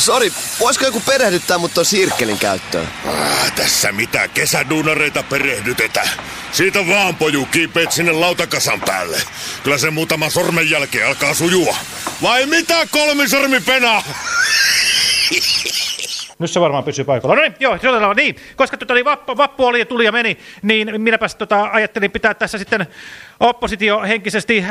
Sori, voisiko joku perehdyttää mut ton sirkkelin käyttöön? Ah, tässä mitä kesäduunareita perehdytetä. Siitä vaan poju kiipeet sinne lautakasan päälle. Kyllä se muutama sormen jälkeen alkaa sujua. Vai mitä kolmisormi penaa? Nyt se varmaan pysyy paikalla. No niin, joo, se on niin. Koska tota, niin vappu, vappu oli ja tuli ja meni, niin minäpäs tota, ajattelin pitää tässä sitten oppositio henkisesti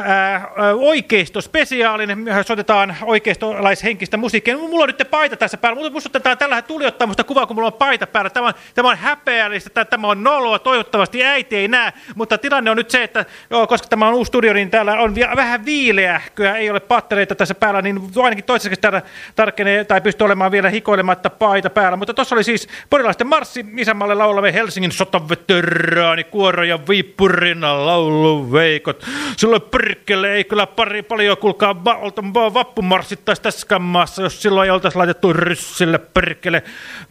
oikeistospesiaalin. Soitetaan oikeistolaishenkistä musiikkia. Mulla on nyt paita tässä päällä. Musta otetaan tällä tuli ottaa musta kuvaa, kun mulla on paita päällä. Tämä on, tämä on häpeällistä, tämä on noloa. Toivottavasti äiti ei näe. Mutta tilanne on nyt se, että joo, koska tämä on uusi studio, niin täällä on vähän viileähköä. Ei ole pattereita tässä päällä, niin ainakin toiseksi täällä tarkenee tai pystyy olemaan vielä hikoilematta paita päällä. Mutta tuossa oli siis porilaisten marssi isänmaalle laulave Helsingin sotaveteraani kuoro ja viippurina laulu veikot. Silloin perkele ei kyllä pari paljon kulkaa va vappumarssittaisi tässä maassa, jos silloin ei oltaisi laitettu ryssille perkele,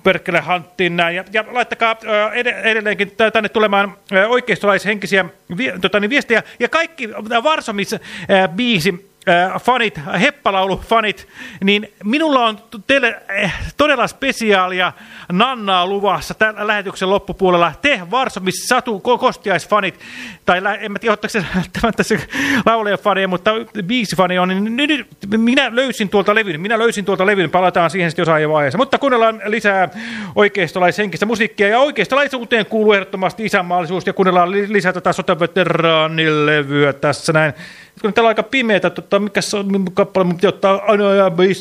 perkele hanttiin näin. Ja, ja laittakaa ed edelleenkin tänne tulemaan oikeistolaishenkisiä vi tota, niin viestejä. Ja kaikki Varsomis biisi äh, fanit, heppalaulu-fanit, niin minulla on teille äh, todella spesiaalia Nannaa luvassa tällä lähetyksen loppupuolella. Te Varsomis Satu Kostiais-fanit, tai en mä tiedä, ottaako se tämän tässä laulajafaneja, mutta biisifani on, niin nyt minä löysin tuolta levyn, minä löysin tuolta levyn, palataan siihen sitten jossain vaiheessa. Mutta kuunnellaan lisää oikeistolaishenkistä musiikkia, ja oikeistolaisuuteen kuuluu ehdottomasti isänmaallisuus, ja kuunnellaan lisää tätä sotaveteraanilevyä tässä näin kun täällä on aika pimeätä, tota, mikä se on kappale, mutta pitää ottaa aina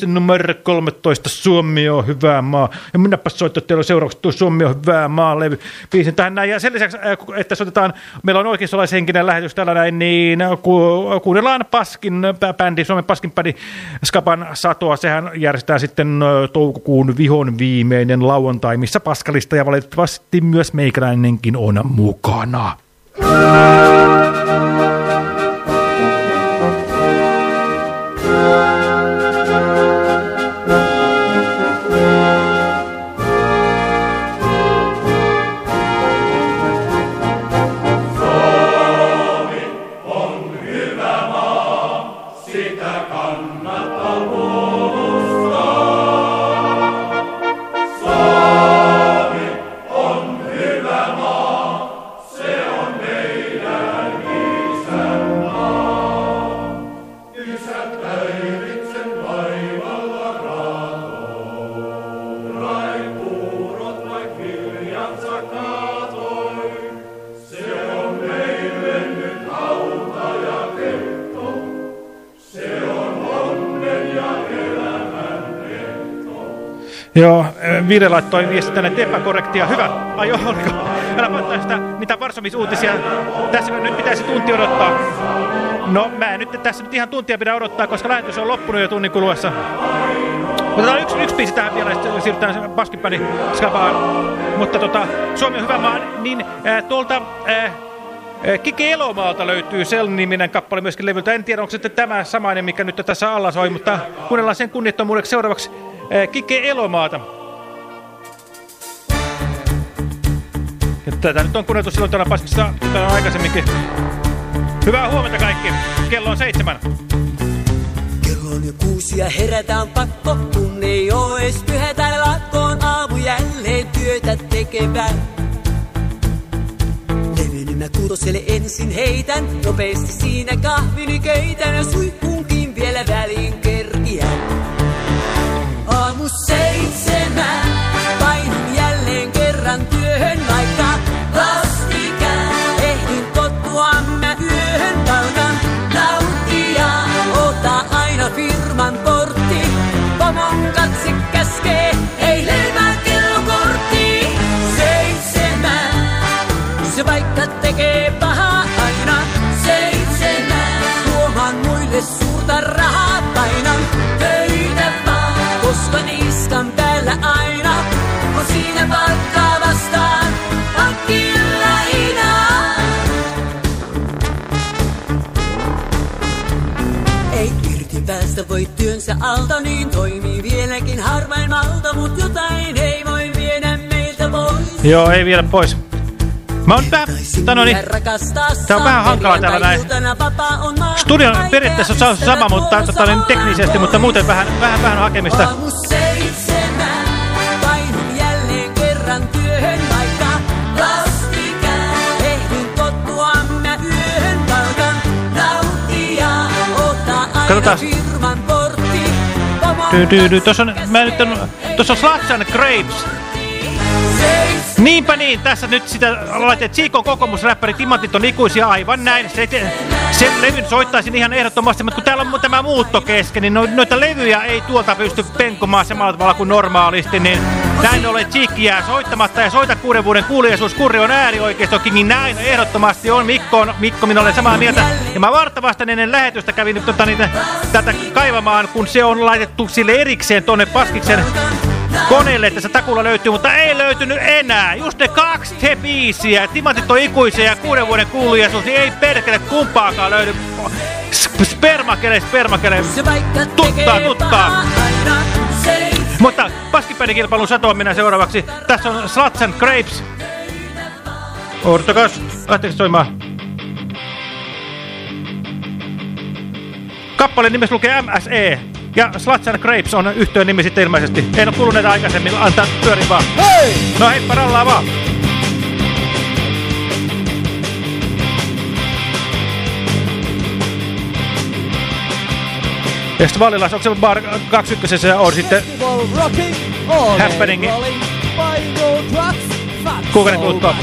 numero 13, Suomi on hyvä maa. Ja minäpä soittaa teillä seuraavaksi tuo Suomi on hyvä maa levy biisin tähän näin. Ja sen lisäksi, että soitetaan, meillä on oikeistolaishenkinen lähetys tällä näin, niin ku, kuunnellaan Paskin bändi, Suomen Paskin bändi Skapan Satoa. Sehän järjestetään sitten toukokuun vihon viimeinen lauantai, missä Paskalista ja valitettavasti myös meikäläinenkin on mukana. Joo, Vire laittoi viesti tänne, että epäkorrektia. Hyvä. Ai oliko? Älä laittaa sitä, mitä Varsomisuutisia. Tässä nyt pitäisi tunti odottaa. No, mä en nyt tässä nyt ihan tuntia pidä odottaa, koska lähetys on loppunut jo tunnin kuluessa. Otetaan yksi, yksi biisi tähän vielä, ja siirrytään Baskinpäni skapaan. Mutta tota, Suomi on hyvä maa, niin äh, tuolta... Äh, Kike Elomaalta löytyy Sel-niminen kappale myöskin levyltä. En tiedä, onko se tämä samainen, mikä nyt tässä alla soi, mutta kuunnellaan sen kunnittomuudeksi seuraavaksi Kike Elomaata. Ja tätä nyt on kuunneltu silloin täällä Paskissa täällä aikaisemminkin. Hyvää huomenta kaikki. Kello on seitsemän. Kello on jo kuusi ja herätään pakko, kun ei oo ees pyhä täällä lakkoon aamu jälleen työtä tekevään. Levyn mä kutoselle ensin heitän, nopeasti siinä kahvini keitän ja suihkuunkin vielä väliin kerkiän. Seitsemän, painun jälleen kerran työhön, alta niin toimii vieläkin harvain malta, mut jotain ei voi viedä meiltä pois. Joo, ei vielä pois. Mä oon vähän, no niin, tää on vähän hankala täällä näin. Studion periaatteessa on sama, mutta tota, niin teknisesti, mutta muuten vähän, vähän, vähän hakemista. Katsotaan. Tuossa on, mä nyt on, tuossa on Sluts and Grapes. Niinpä niin, tässä nyt sitä laitettiin Chico kokoomusräppäri Timantit on ikuisia, aivan näin. Se, sen levyn soittaisin ihan ehdottomasti, mutta kun täällä on tämä muutto kesken, niin no, noita levyjä ei tuolta pysty penkomaan samalla tavalla kuin normaalisti, niin näin ollen Chiikki jää soittamatta ja soita kuuden vuoden kuulijaisuus. Kurri on äärioikeistokin, niin näin ehdottomasti on. Mikko, on, Mikko minä olen samaa mieltä. Ja mä vartavasta ennen lähetystä kävin tota, niitä, tätä kaivamaan, kun se on laitettu sille erikseen tuonne Paskiksen koneelle, että se takulla löytyy, mutta ei löytynyt enää. Just ne kaksi te biisiä. Timantit on ikuisia ja kuuden vuoden kuulujaisuus, niin ei perkele kumpaakaan löydy. Sp spermakele, spermakele. Tuttaa, tuttaa. Mutta paskipäinikilpailun satoa minä seuraavaksi. Tässä on Sluts and Grapes. Odottakas, lähteekö soimaan? Kappaleen nimessä lukee MSE. Ja Sluts and Grapes on yhtiön nimi sitten ilmeisesti. En ole kuullut näitä aikaisemmin, antaa pyörin vaan. Hei! No heippa rallaa vaan. Ja sitten Valilas, onko se bar 21 on sitten happening kuukauden kuluttua.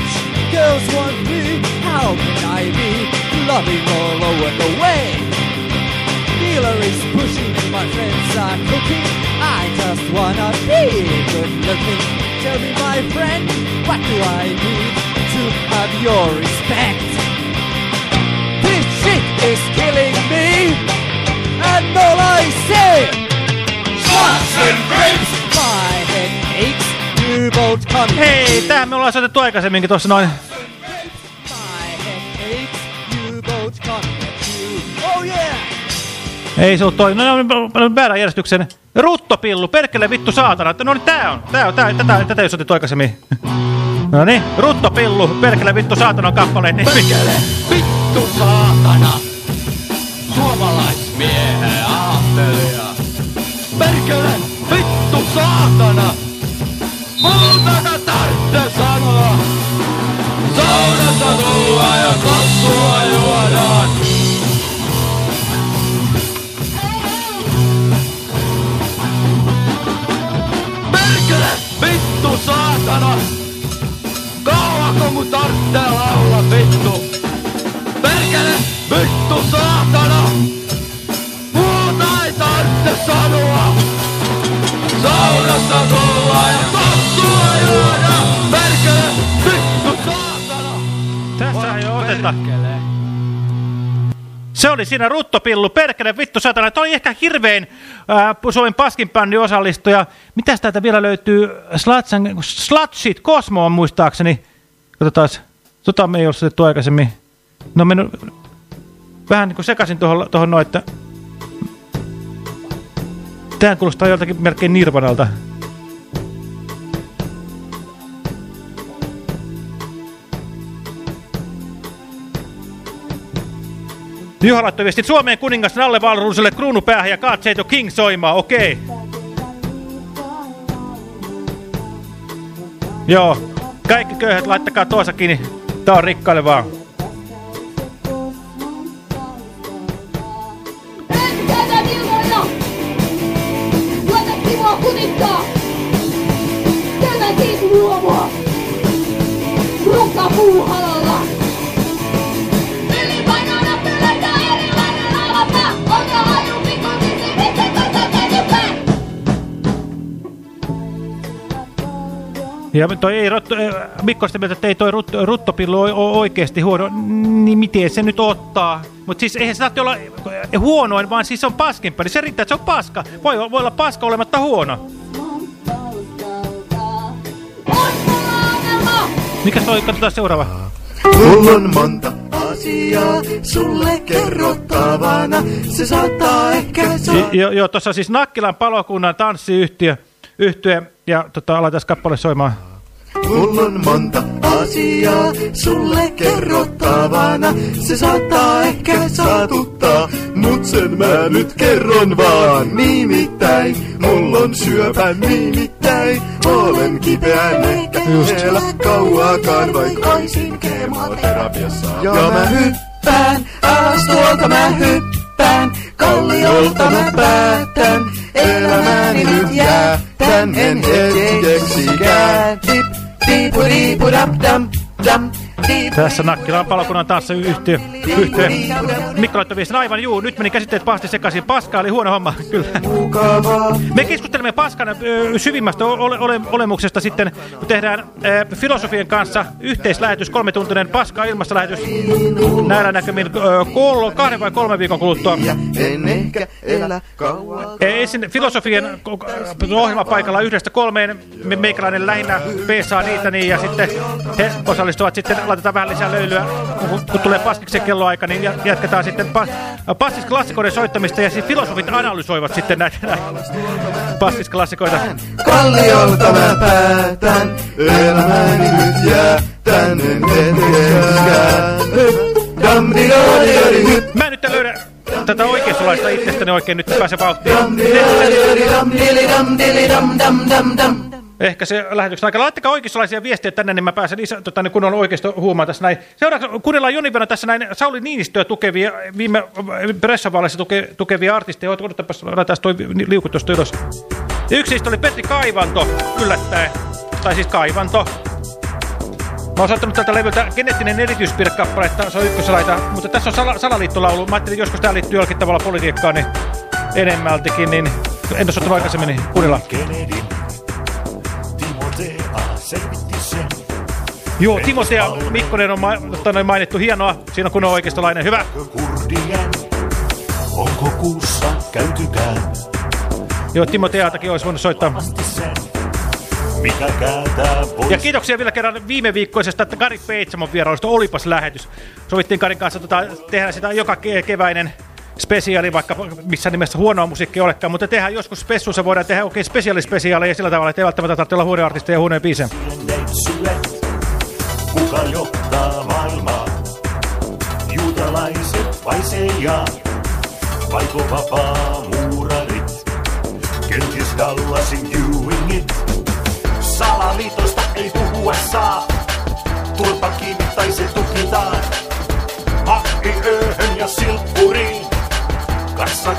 Girls want me, how can I be loving all over the way? Dealer is pushing, my friends are cooking. I just wanna be good looking. Tell me, my friend, what do I need to have your respect? This shit is killing me, and all I say, Shots and grapes. My head aches, you both come. Hei, tähän me ollaan soitettu aikaisemminkin tuossa noin. Ei se ole toi. No, no, väärän järjestyksen. Ruttopillu, perkele vittu saatana. No niin tää on. Tää on. Tää, tätä, tätä ei soitettu aikaisemmin. No niin, Ruttopillu, perkele vittu saatana kappaleen nimi. Perkele, vittu saatana! Suomalaismiehen aattelija. Perkele, vittu saatana! Muutana tarvitse sanoa. Saunassa tullaan ja kassua juodaan. Vittu saatana! Kauanko mun tarvitsee laulaa vittu? Perkele, vittu saatana! Muuta ei tarvitse sanoa! Saunassa tullaan ja kassua juodaan! Perkele, vittu saatana! Tässä ei oteta. Se oli siinä Ruttopillu, perkele vittu satana. Toi ehkä hirvein ää, Suomen paskinbändin osallistuja. Mitäs täältä vielä löytyy? Slatsan, Slutshit Cosmo on muistaakseni. Katsotaan. Tota me ei ole soitettu aikaisemmin. No mennyt vähän niin kuin sekaisin tuohon, tuohon noin, että... Tähän kuulostaa joltakin melkein Nirvanalta. Juha laittoi viestit Suomeen kuningas Nalle Valruuselle kruunupäähän ja the King soimaan, okei. Joo, kaikki köyhät laittakaa tuossa kiinni. Tää on rikkaille vaan. Tuota puuhalalla! Ylipainoina Ja toi ei, rotto, eh, Mikko sitä mieltä, että ei toi rut, ruttopillu ole oikeasti huono, niin miten se nyt ottaa? Mutta siis eihän se tarvitse olla huonoin, vaan siis se on paskempi. Niin se riittää, että se on paska. Voi, voi olla paska olematta huono. Mikäs toi, katsotaan seuraava. Mulla on monta asiaa sulle kerrottavana. Se saattaa ehkä saa... Joo, jo, tuossa siis Nakkilan palokunnan tanssiyhtiö yhtye, ja tota, aletaan kappale soimaan. Mulla on monta asiaa sulle kerrottavana. Se saattaa ehkä saatuttaa, mut sen mä nyt kerron vaan. Nimittäin, mulla on syöpä nimittäin. Olen kipeän ehkä vielä kauaakaan, vaikka oisin kemoterapiassa. Ja mä hyppään, alas tuolta mä hyppään. Kalliolta mä päätän, elämäni nyt Batman, Batman is the Dixie cat. Beep, beep, woody, dum, dum. Tässä Nakkilan palokunnan tanssiyhtiö. Yhtiö. Mikko laittoi viestin aivan juu. Nyt meni käsitteet pahasti sekaisin. Paska oli huono homma, kyllä. Me keskustelemme paskan syvimmästä ole, ole, olemuksesta sitten, kun tehdään ö, filosofien kanssa yhteislähetys, kolmetuntinen paska ilmastolähetys näillä näkymin kol, kahden vai kolmen viikon kuluttua. Ja en ehkä elä kauan. Ensin filosofien ohjelmapaikalla yhdestä kolmeen, me, meikäläinen lähinnä peesaa niitä, niin, ja sitten he osallistuvat sitten, laitetaan vähän lisää löylyä, kun, kun tulee paskiksen kelloaika, niin ja- jatketaan sitten pa, paskisklassikoiden soittamista, ja siis filosofit analysoivat sitten näitä, näitä paskisklassikoita. Kalliolta mä päätän, elämäni nyt do, di, hyp. Mä nyt löydä tätä oikeistolaista itsestäni oikein nyt pääse vauhtiin. Ehkä se lähetyksen aikana. Laittakaa oikeistolaisia viestejä tänne, niin mä pääsen isä, tota, niin kun on oikeisto huumaa tässä näin. Seuraavaksi kuunnellaan Joni verran tässä näin Sauli Niinistöä tukevia, viime pressavaaleissa tuke, tukevia artisteja. Odotapas, laitetaan toi liukut tuosta ylös. Yksi niistä oli Petri Kaivanto, yllättäen. Tai siis Kaivanto. Mä oon saattanut tältä levyltä geneettinen erityispiirrekappale, että se on ykkösalaita, mutta tässä on sala, salaliittolaulu. Mä ajattelin, joskus tää liittyy jollakin tavalla politiikkaan, niin enemmältikin, niin en ole saattanut aikaisemmin, niin kuunnellaan. Joo, Timotea Mikkonen on ma tota mainittu. Hienoa. Siinä on kunnon oikeistolainen. Hyvä. Kurdien, onko kuussa käytykään? Joo, Timoteatakin olisi voinut soittaa. Mikä. Ja kiitoksia vielä kerran viime viikkoisesta, että Kari Peitsamon vierailusta olipas lähetys. Sovittiin Karin kanssa tota, tehdä sitä joka ke keväinen spesiaali, vaikka missä nimessä huonoa musiikkia olekaan, mutta tehdään joskus spessuissa, voidaan tehdä oikein spesiaalispesiaaleja sillä tavalla, että ei välttämättä tarvitse olla huoneartisteja ja huoneen biisejä. kuka johtaa maailmaa? Juutalaiset vai seija? Vaiko vapaa muurarit? Kenties Dallasin Ewingit? Salaliitosta ei puhua saa. Turpa kiinni tai se tukitaan.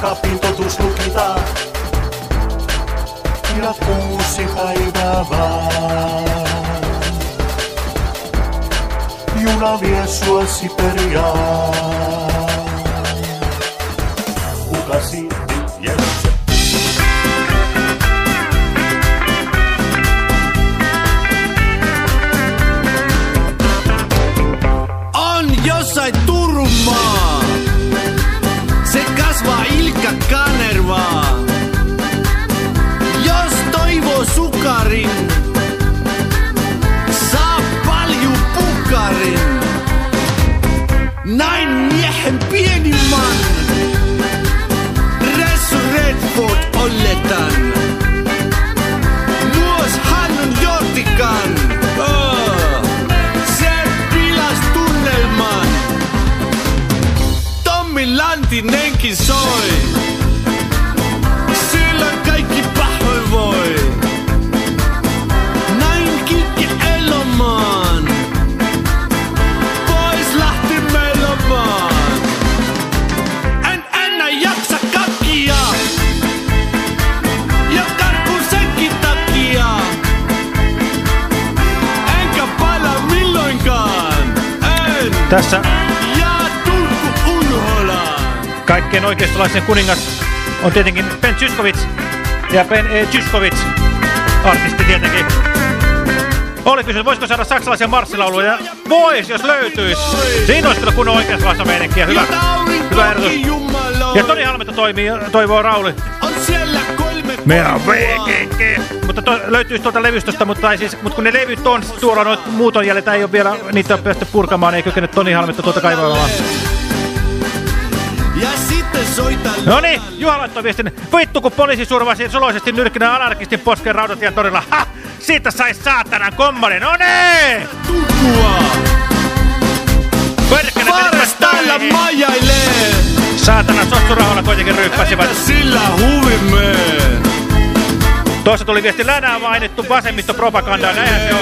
Kassakaapin totuus lukitaan. Ja kuusi päivää vaan. Juna vie sua Siperiaan. Kuka siitti Jesse? Kanervaa. Jos toivoo sukarin, saa paljon pukarin. Näin miehen pienimman. Ressu Redford oletan. Myös. Se soi. Tässä kaikkein oikeistolaisen kuningas on tietenkin Ben Zyskovic ja Ben e, Zyskovic, artisti tietenkin. Oli kysynyt, voisiko saada saksalaisia marssilauluja? Vois, jos löytyisi. Siinä olisi kyllä kunnon oikeastolaista meininkiä. Hyvä, hyvä ehdotus. Ja Toni Halmetta toimii, toivoo Rauli. On siellä Meillä on. VGG. Mutta to, löytyisi tuolta levystöstä, mutta, ei siis, mutta kun ne levyt on tuolla, noit muuton jäljet ei ole vielä, niitä on päästy purkamaan, ei kykene Toni Halmetta sitten soita No niin, Juha laittoi viestin. Vittu, kun poliisi survasi suloisesti nyrkkinä anarkistin posken rautatien torilla. Ha! Siitä sai saatanan kommari. No niin! Perkele, täällä majailee. Saatana sotsurahoilla kuitenkin ryyppäsivät. Entä sillä huvimme? Tuossa tuli viesti Länää mainittu vasemmistopropagandaa. Näinhän se on.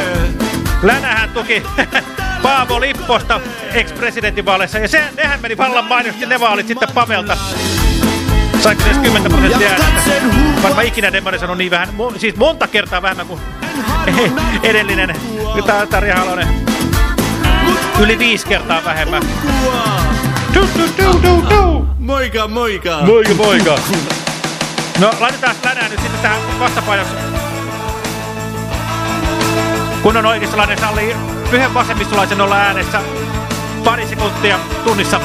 Länähän tuki Paavo Lipposta ex-presidentinvaaleissa. Ja se, nehän meni vallan mainiosti ne vaalit sitten Pavelta. Saiko edes 10 prosenttia äänestä? Varmaan ikinä Demari sanoi niin vähän, mo, siis monta kertaa vähemmän kuin edellinen Ta- Tarja Halonen. Yli viisi kertaa vähemmän. Du, du, du, du, du. Moika, moika! Moika, moika. No, laitetaan länää nyt sitten tähän vastapainoksi. Kun on oikeistolainen salli yhden vasemmistolaisen olla äänessä pari sekuntia tunnissa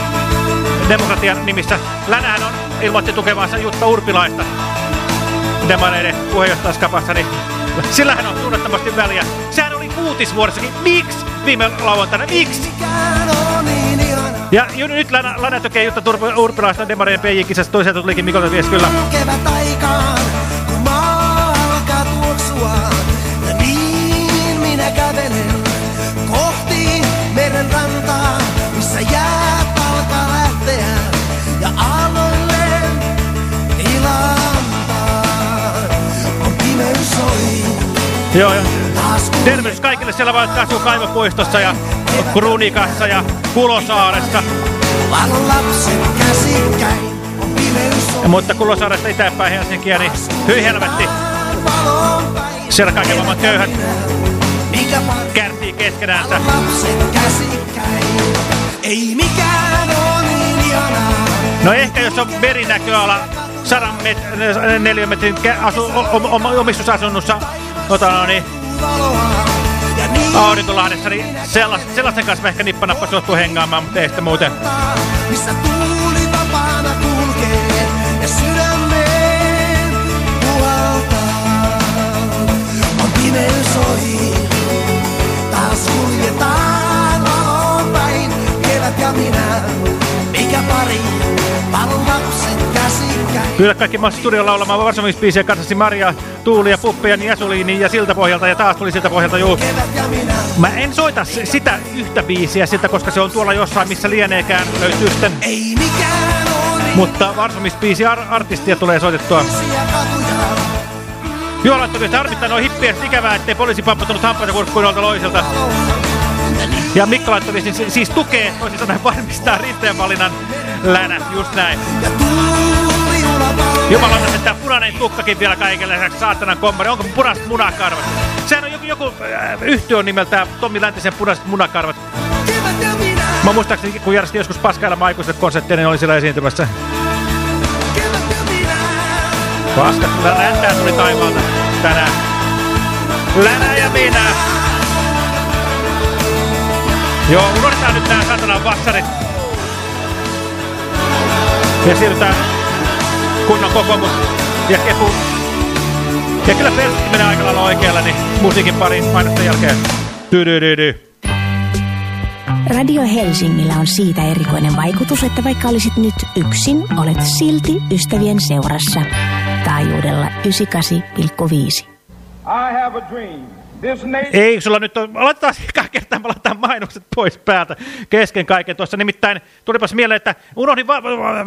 demokratian nimissä. Länähän on ilmoitti tukevansa Jutta Urpilaista demareiden puheenjohtajaskapassa, niin sillähän on tunnettomasti väliä. Sehän oli uutisvuodessakin. Miksi viime lauantaina? Miksi? Ja ju- nyt Länä tukee Jutta Urpilaista demareiden PJ-kisassa. Toisaalta tulikin Mikolta viesti kyllä. Kevät aikaan, kun maa alkaa tuoksua. Ja niin minä kävelen kohti meren rantaa, missä jäät alkaa lähteä. Ja aalloille ilantaa, on pimeys soi. Joo, joo. Terveys kaikille siellä vaan asuu Kaivopuistossa ja Krunikassa ja Pimeys soi. Mutta Kulosaaresta itäpäin Helsinkiä, niin hyi helvetti. Siellä kaiken maailman köyhät kärsii keskenäänsä. ei mikään. No ehkä jos on merinäköala sadan met, neliömetrin asu, omistusasunnossa ota, no, niin, Aurinkolahdessa, niin sellas, sellaisen kanssa ehkä nippanappa suostuu hengaamaan, mutta ei sitten muuten. missä tuuli vapaana kulkee ja sydämeen puhaltaa. On pimeys ohi, taas kuljetaan valoon päin, kevät ja minä, mikä pari, käsikkäin. Pyydä kaikki maassa studiolla laulamaan varsomispiisiä kanssasi Maria, Tuuli ja Puppi ja Niasuliini ja siltä pohjalta ja taas tuli siltä pohjalta juu. Mä en soita sitä yhtä biisiä siltä, koska se on tuolla jossain, missä lieneekään löytyy sitten. Mutta varsomispiisi ar artistia tulee soitettua. myös harmittaa noin hippiä, ikävää, ettei poliisi pamputtanut hampaita kurkkuinolta loiselta. Ja Mikko laittoi viestin, si- siis tukee, toisin sanoen varmistaa rinteenvalinnan länä, just näin. Jumala, että punainen tukkakin vielä kaikille lisäksi saatanan kommari. Onko punaiset munakarvat? Sehän on joku, joku äh, yhtiö on nimeltään Tommi Läntisen punaiset munakarvat. Mä muistaakseni, kun järjestin joskus paskailla aikuisille konsertteja, niin olin siellä esiintymässä. Paskat, kyllä räntää tuli taivaalta tänään. Länä ja minä. Joo, unohdetaan nyt nämä satanan vatsarit. Ja siirrytään kunnon kokoomus ja kepu. Ja kyllä Pelski menee aika lailla oikealla, niin musiikin pariin mainosten jälkeen. Tydydydy. Radio Helsingillä on siitä erikoinen vaikutus, että vaikka olisit nyt yksin, olet silti ystävien seurassa. Taajuudella 98,5. I have a dream. Ei, sulla nyt on, aloitetaan kahden kertaa, mä laitetaan mainokset pois päältä kesken kaiken tuossa. Nimittäin tulipas mieleen, että unohdin, va-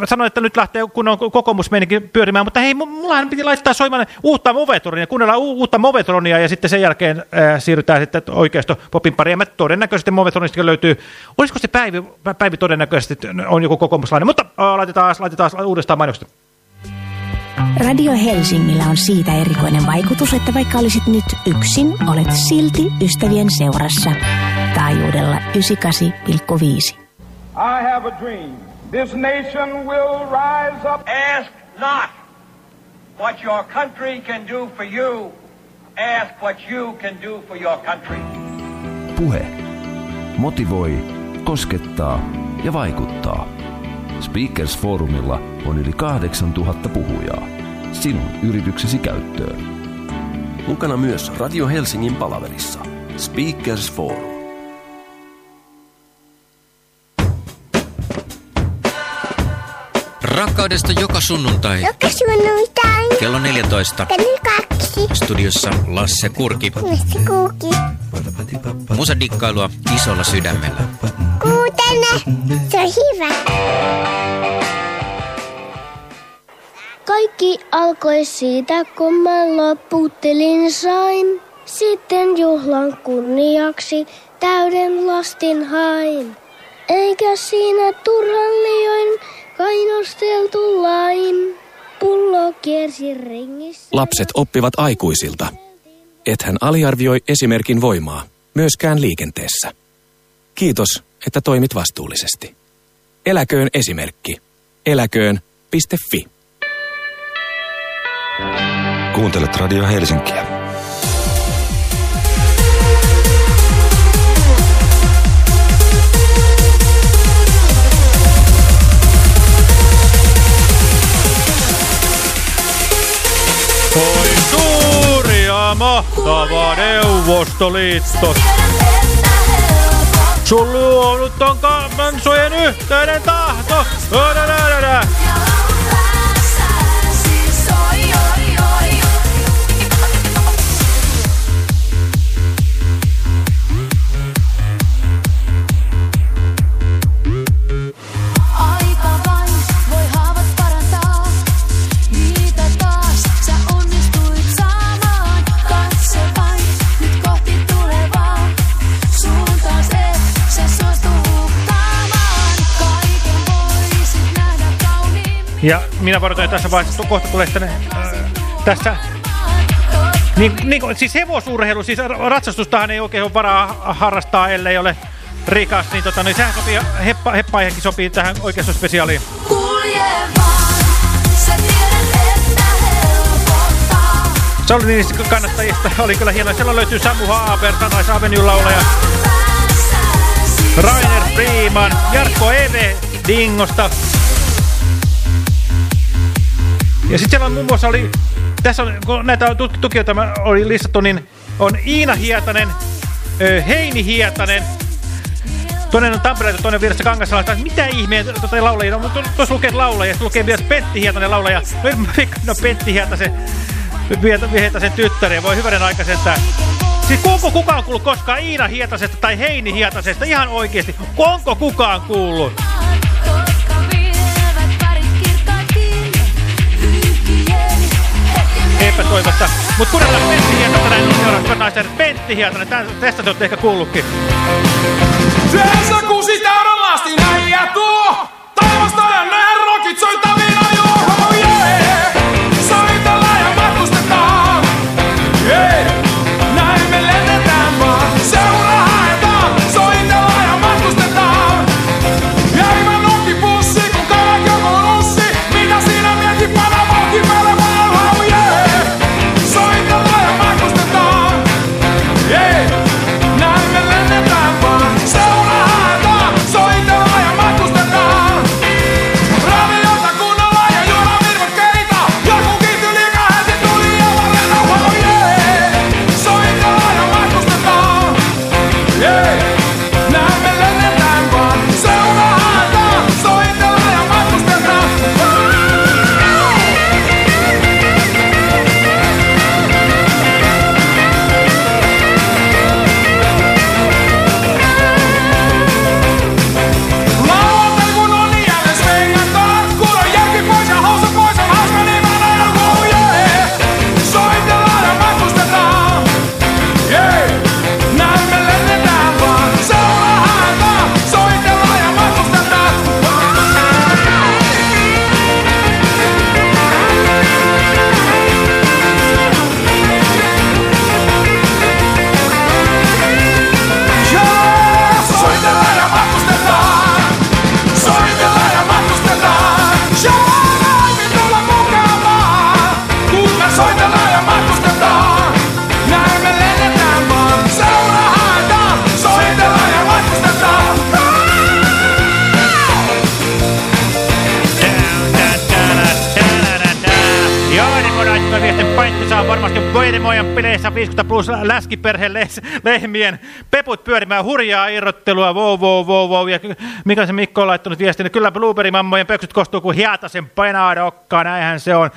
sanoin, että nyt lähtee kunnon kokoomusmeininki pyörimään, mutta hei, mu- mullahan piti laittaa soimaan uutta Movetronia, kuunnellaan uutta Movetronia ja sitten sen jälkeen äh, siirrytään sitten oikeisto popin pariin. Mä todennäköisesti Movetronista löytyy, olisiko se Päivi, Päivi todennäköisesti on joku kokoomuslainen, mutta äh, laitetaan, laitetaan uudestaan mainokset. Radio Helsingillä on siitä erikoinen vaikutus, että vaikka olisit nyt yksin, olet silti ystävien seurassa. Taajuudella 98,5. I have a dream. This nation will rise up. Ask not what your country can do for you. Ask what you can do for your country. Puhe. Motivoi, koskettaa ja vaikuttaa. Speakers Forumilla on yli 8000 puhujaa. Sinun yrityksesi käyttöön. Mukana myös Radio Helsingin palaverissa. Speakers Forum. Rakkaudesta joka sunnuntai. Joka sunnuntai. Kello 14. Kello kaksi. Studiossa Lasse Kurki. Lasse Kurki. Musadikkailua isolla sydämellä. Kuutele. Se on hyvä. Kaikki alkoi siitä, kun mä loputtelin sain. Sitten juhlan kunniaksi täyden lastin hain. Eikä siinä turhan liioin kainosteltu lain. Pullo kiersi ringissä. Lapset oppivat aikuisilta. Ethän aliarvioi esimerkin voimaa, myöskään liikenteessä. Kiitos, että toimit vastuullisesti. Eläköön esimerkki. Eläköön.fi. Kuuntelet Radio Helsinkiä. Oi suuri ja mahtava Neuvostoliitto. Sun luonut on kansojen yhteinen tahto. Ödädädädä. Aika Ja minä varoitan tässä vaiheessa, kohta tulee sitten äh, tässä niin, niin, siis hevosurheilu, siis ratsastustahan ei oikein ole varaa harrastaa, ellei ole rikas, niin, tota, niin sehän sopii, heppa, heppaihekin sopii tähän tiedät että helpottaa. Sauli Niinistö kannattajista oli kyllä hieno. Siellä löytyy Samu Haaber, Sunrise Avenue-laulaja, Rainer Freeman, Jarkko Eve Dingosta. Ja sitten siellä on muun muassa oli, tässä on, kun näitä tuk- tukijoita oli listattu, niin on Iina Hietanen, Heini Hietanen, Toinen on Tampereelta, toinen vieressä Kangasalaista. Mitä ihmeen tuota laulajia? No, tu- tuossa lukee laulajia, sitten lukee myös Pentti Hietanen laulaja. No, no Pentti Hietasen, Hietasen tyttäriä, voi hyvänen aika sentään. Siis onko kukaan kuullut koskaan Iina Hietasesta tai Heini Hietasesta? Ihan oikeesti. Onko kukaan kuullut? Epätoivosta. Mut kuunnellaan Pentti Hietasta näin on seuraavaksi naisten Pentti Hietanen. Tästä te olette ehkä kuullutkin. Seensä läskiperheen les- lehmien peput pyörimään hurjaa irrottelua, wow, wow, wow, wow. Ja mikä se Mikko on laittanut viestin, kyllä Blueberry-mammojen pöksyt kostuu kuin hiatasen penadokka, näinhän se on.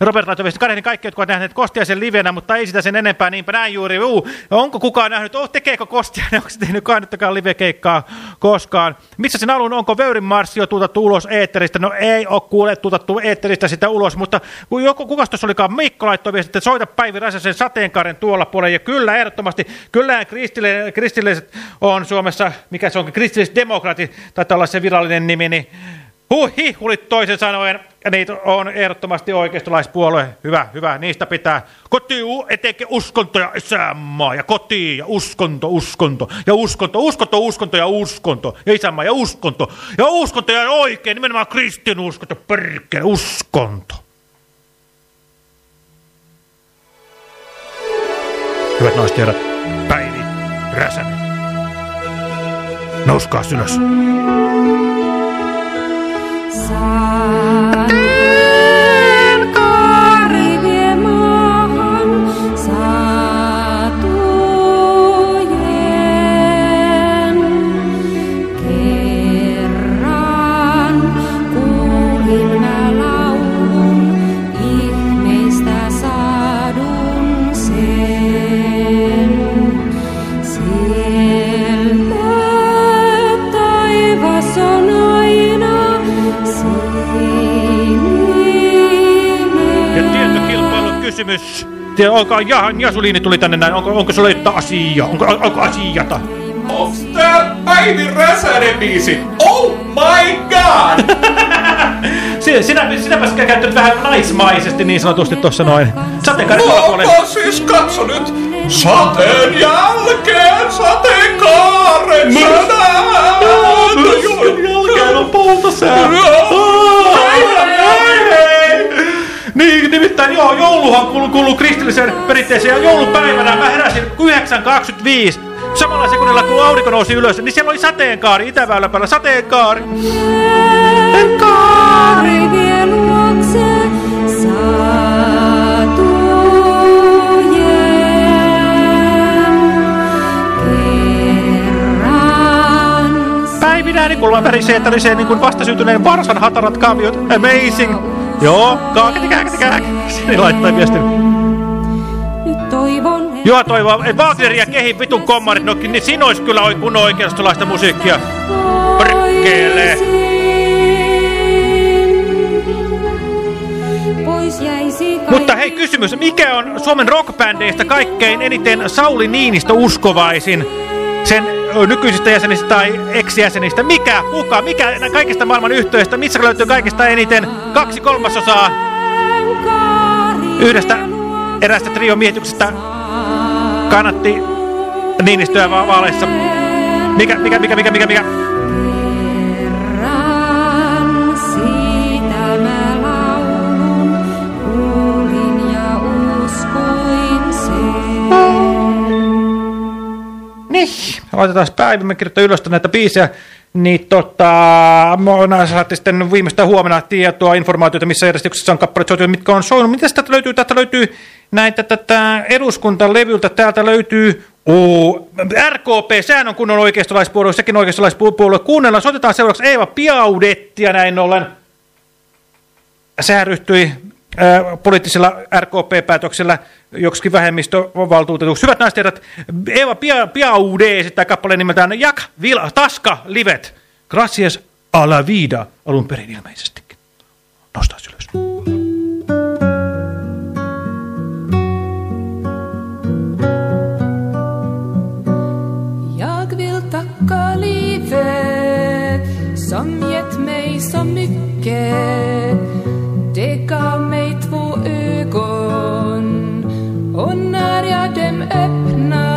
Robert laittoi viestin, kadehdin kaikki, jotka ovat nähneet Kostiaisen livenä, mutta ei sitä sen enempää, niinpä näin juuri. Uu, onko kukaan nähnyt, oh, tekeekö Kostiainen, onko se tehnyt? Kainuttakaan livekeikkaa koskaan? Missä sen alun, onko Vöyrin marssi jo tuutattu ulos eetteristä? No ei ole kuule tuutattu eetteristä sitä ulos, mutta joku, kukas tuossa olikaan, Mikko laittoi viestin, että soita Päivi Räsäsen sateenkaaren tuolla puolella, ja kyllä ehdottomasti, kyllähän kristilliset, kristilliset on Suomessa, mikä se on, kristillisdemokraatit, taitaa olla se virallinen nimi, niin Huh, hihulit toisin sanoen. Ja niitä on ehdottomasti oikeistolaispuolue. Hyvä, hyvä. Niistä pitää koti etenkin uskonto ja isänmaa. Ja koti ja uskonto, uskonto. Ja uskonto, uskonto, uskonto ja uskonto. Ja isänmaa ja uskonto. Ja uskonto ja oikein, nimenomaan kristin uskonto, perkele, uskonto. Hyvät naiset ja herrat, Päivi Räsänen. Nouskaa ylös. Kysymys. Tie, onko Jahan Jasuliini tuli tänne näin, onko, onko sulla jotain asiaa? Onko, onko asiata? Onks tää Päivi Räsänen biisi? Oh my god! Si- Sinä, sinäpäs käyttänyt vähän naismaisesti niin sanotusti tuossa noin. Sateenkaaren alapuolelle. Onko siis katso nyt? Sateen jälkeen sateenkaaren sä näet! jälkeen on poltosää. Niin, nimittäin joo, jouluhan kuuluu, kuuluu kristilliseen perinteeseen ja joulupäivänä mä heräsin 9.25. Samalla sekunnilla kun aurinko nousi ylös, niin siellä oli sateenkaari Itäväylän päällä, sateenkaari. Kaari vie luokse Päivinä äänikulman värisee tärisee niin kuin vastasyntyneen varsan hatarat kaaviot. Amazing. Joo, kaaketi kääketi kääk. Sinne laittaa viestin. nyt toivon, Joo, toivoa. Ei Wagner ja Kehin vitun kommarit, no, niin siinä olisi kyllä kunnon oikeistolaista musiikkia. Perkele. Mutta hei, kysymys. Mikä on Suomen rockbändeistä kaikkein eniten Sauli Niinistö uskovaisin? Sen nykyisistä jäsenistä tai ex-jäsenistä. Mikä, kuka, mikä kaikista maailman yhteyistä, missä löytyy kaikista eniten kaksi kolmasosaa yhdestä eräästä triomiehityksestä kannatti Niinistöä va vaaleissa. Mikä, mikä, mikä, mikä, mikä, mikä? kerran mä otetaan päivä, me kirjoittaa ylös näitä biisejä. Niin tota, mä saatte sitten viimeistään huomenna tietoa, informaatiota, missä järjestyksessä on kappaleet soitu, mitkä on soinut. Mitä täältä löytyy? Täältä löytyy näitä tätä eduskuntalevyltä, täältä löytyy Oo, RKP, sehän on kunnon oikeistolaispuolue, sekin oikeistolaispuolue. Kuunnellaan, soitetaan seuraavaksi Eeva Piaudettia näin ollen. Sehän ryhtyi poliittisella RKP-päätöksellä joksikin vähemmistövaltuutetuksi. Hyvät naiset herrat, Eva Pia, Piaude esittää kappaleen nimeltään Jak Vil Taska Livet. Gracias a la vida, alun perin ilmeisestikin. Nostaa ylös. Jag vill tacka livet som gett mig så mycket. Det gav mig Maria dem Ebner.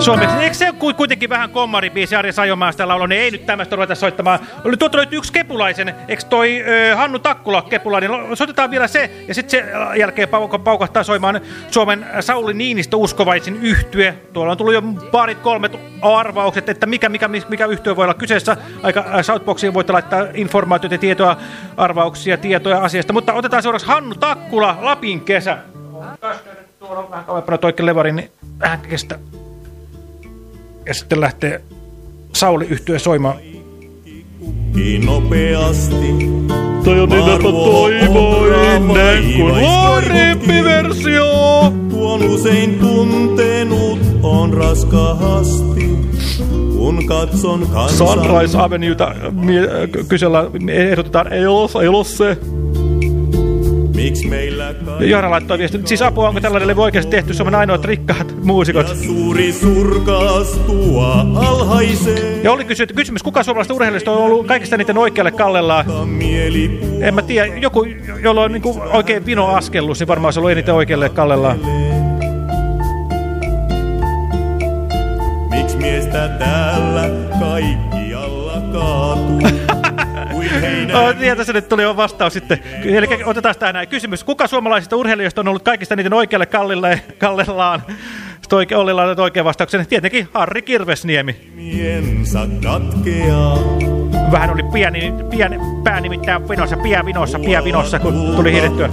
Suomeksi. Eikö se ole ku- kuitenkin vähän kommaribiisi Ari Sajomaasta laulu, niin ei nyt tämmöistä ruveta soittamaan. Tuolta löytyy yksi Kepulaisen, eikö toi ö, Hannu Takkula Kepulainen, Lo- soitetaan vielä se, ja sitten se jälkeen pau- paukahtaa soimaan Suomen Sauli Niinistö uskovaisin yhtye. Tuolla on tullut jo parit kolmet arvaukset, että mikä, mikä, mikä yhtye voi olla kyseessä. Aika Southboxiin voitte laittaa informaatiota, tietoa, arvauksia, tietoja asiasta. Mutta otetaan seuraavaksi Hannu Takkula, Lapin kesä. Tuolla on vähän kauempana toikin levarin, niin vähän kestä. Ja sitten lähtee Sauli yhtye soimaan. nopeasti. Toi on niin, että toivoinen kuin parempi versio. Tuon usein tuntenut on raskaasti, kun katson kansan. Sunrise Avenueta kysellään, ehdotetaan, ei ole, ei ole se. Miksi meillä Ja Johanna laittoi viestin, siis apua, onko tällainen levy oikeasti tehty Suomen ainoat rikkaat muusikot? suuri surkastua alhaiseen? Ja oli kysytty kysymys, kuka suomalaista urheilijasta on ollut kaikista niiden oikealle kallellaan? En mä tiedä, joku, jolla on niinku oikein vino askellus, niin varmaan se on ollut eniten oikealle kallellaan. Miksi miestä täällä kaikkialla kaatuu? Oh, sieltä se nyt tuli jo vastaus sitten. Eli otetaan tähän näin. Kysymys. Kuka suomalaisista urheilijoista on ollut kaikista niiden oikealle kallille, kallellaan? Sitten Oike, Ollilla on oikein vastauksen. Tietenkin Harri Kirvesniemi. Vähän oli pieni, pieni pää nimittäin vinossa, pia vinossa, pia vinossa, kun tuli hiidettyä.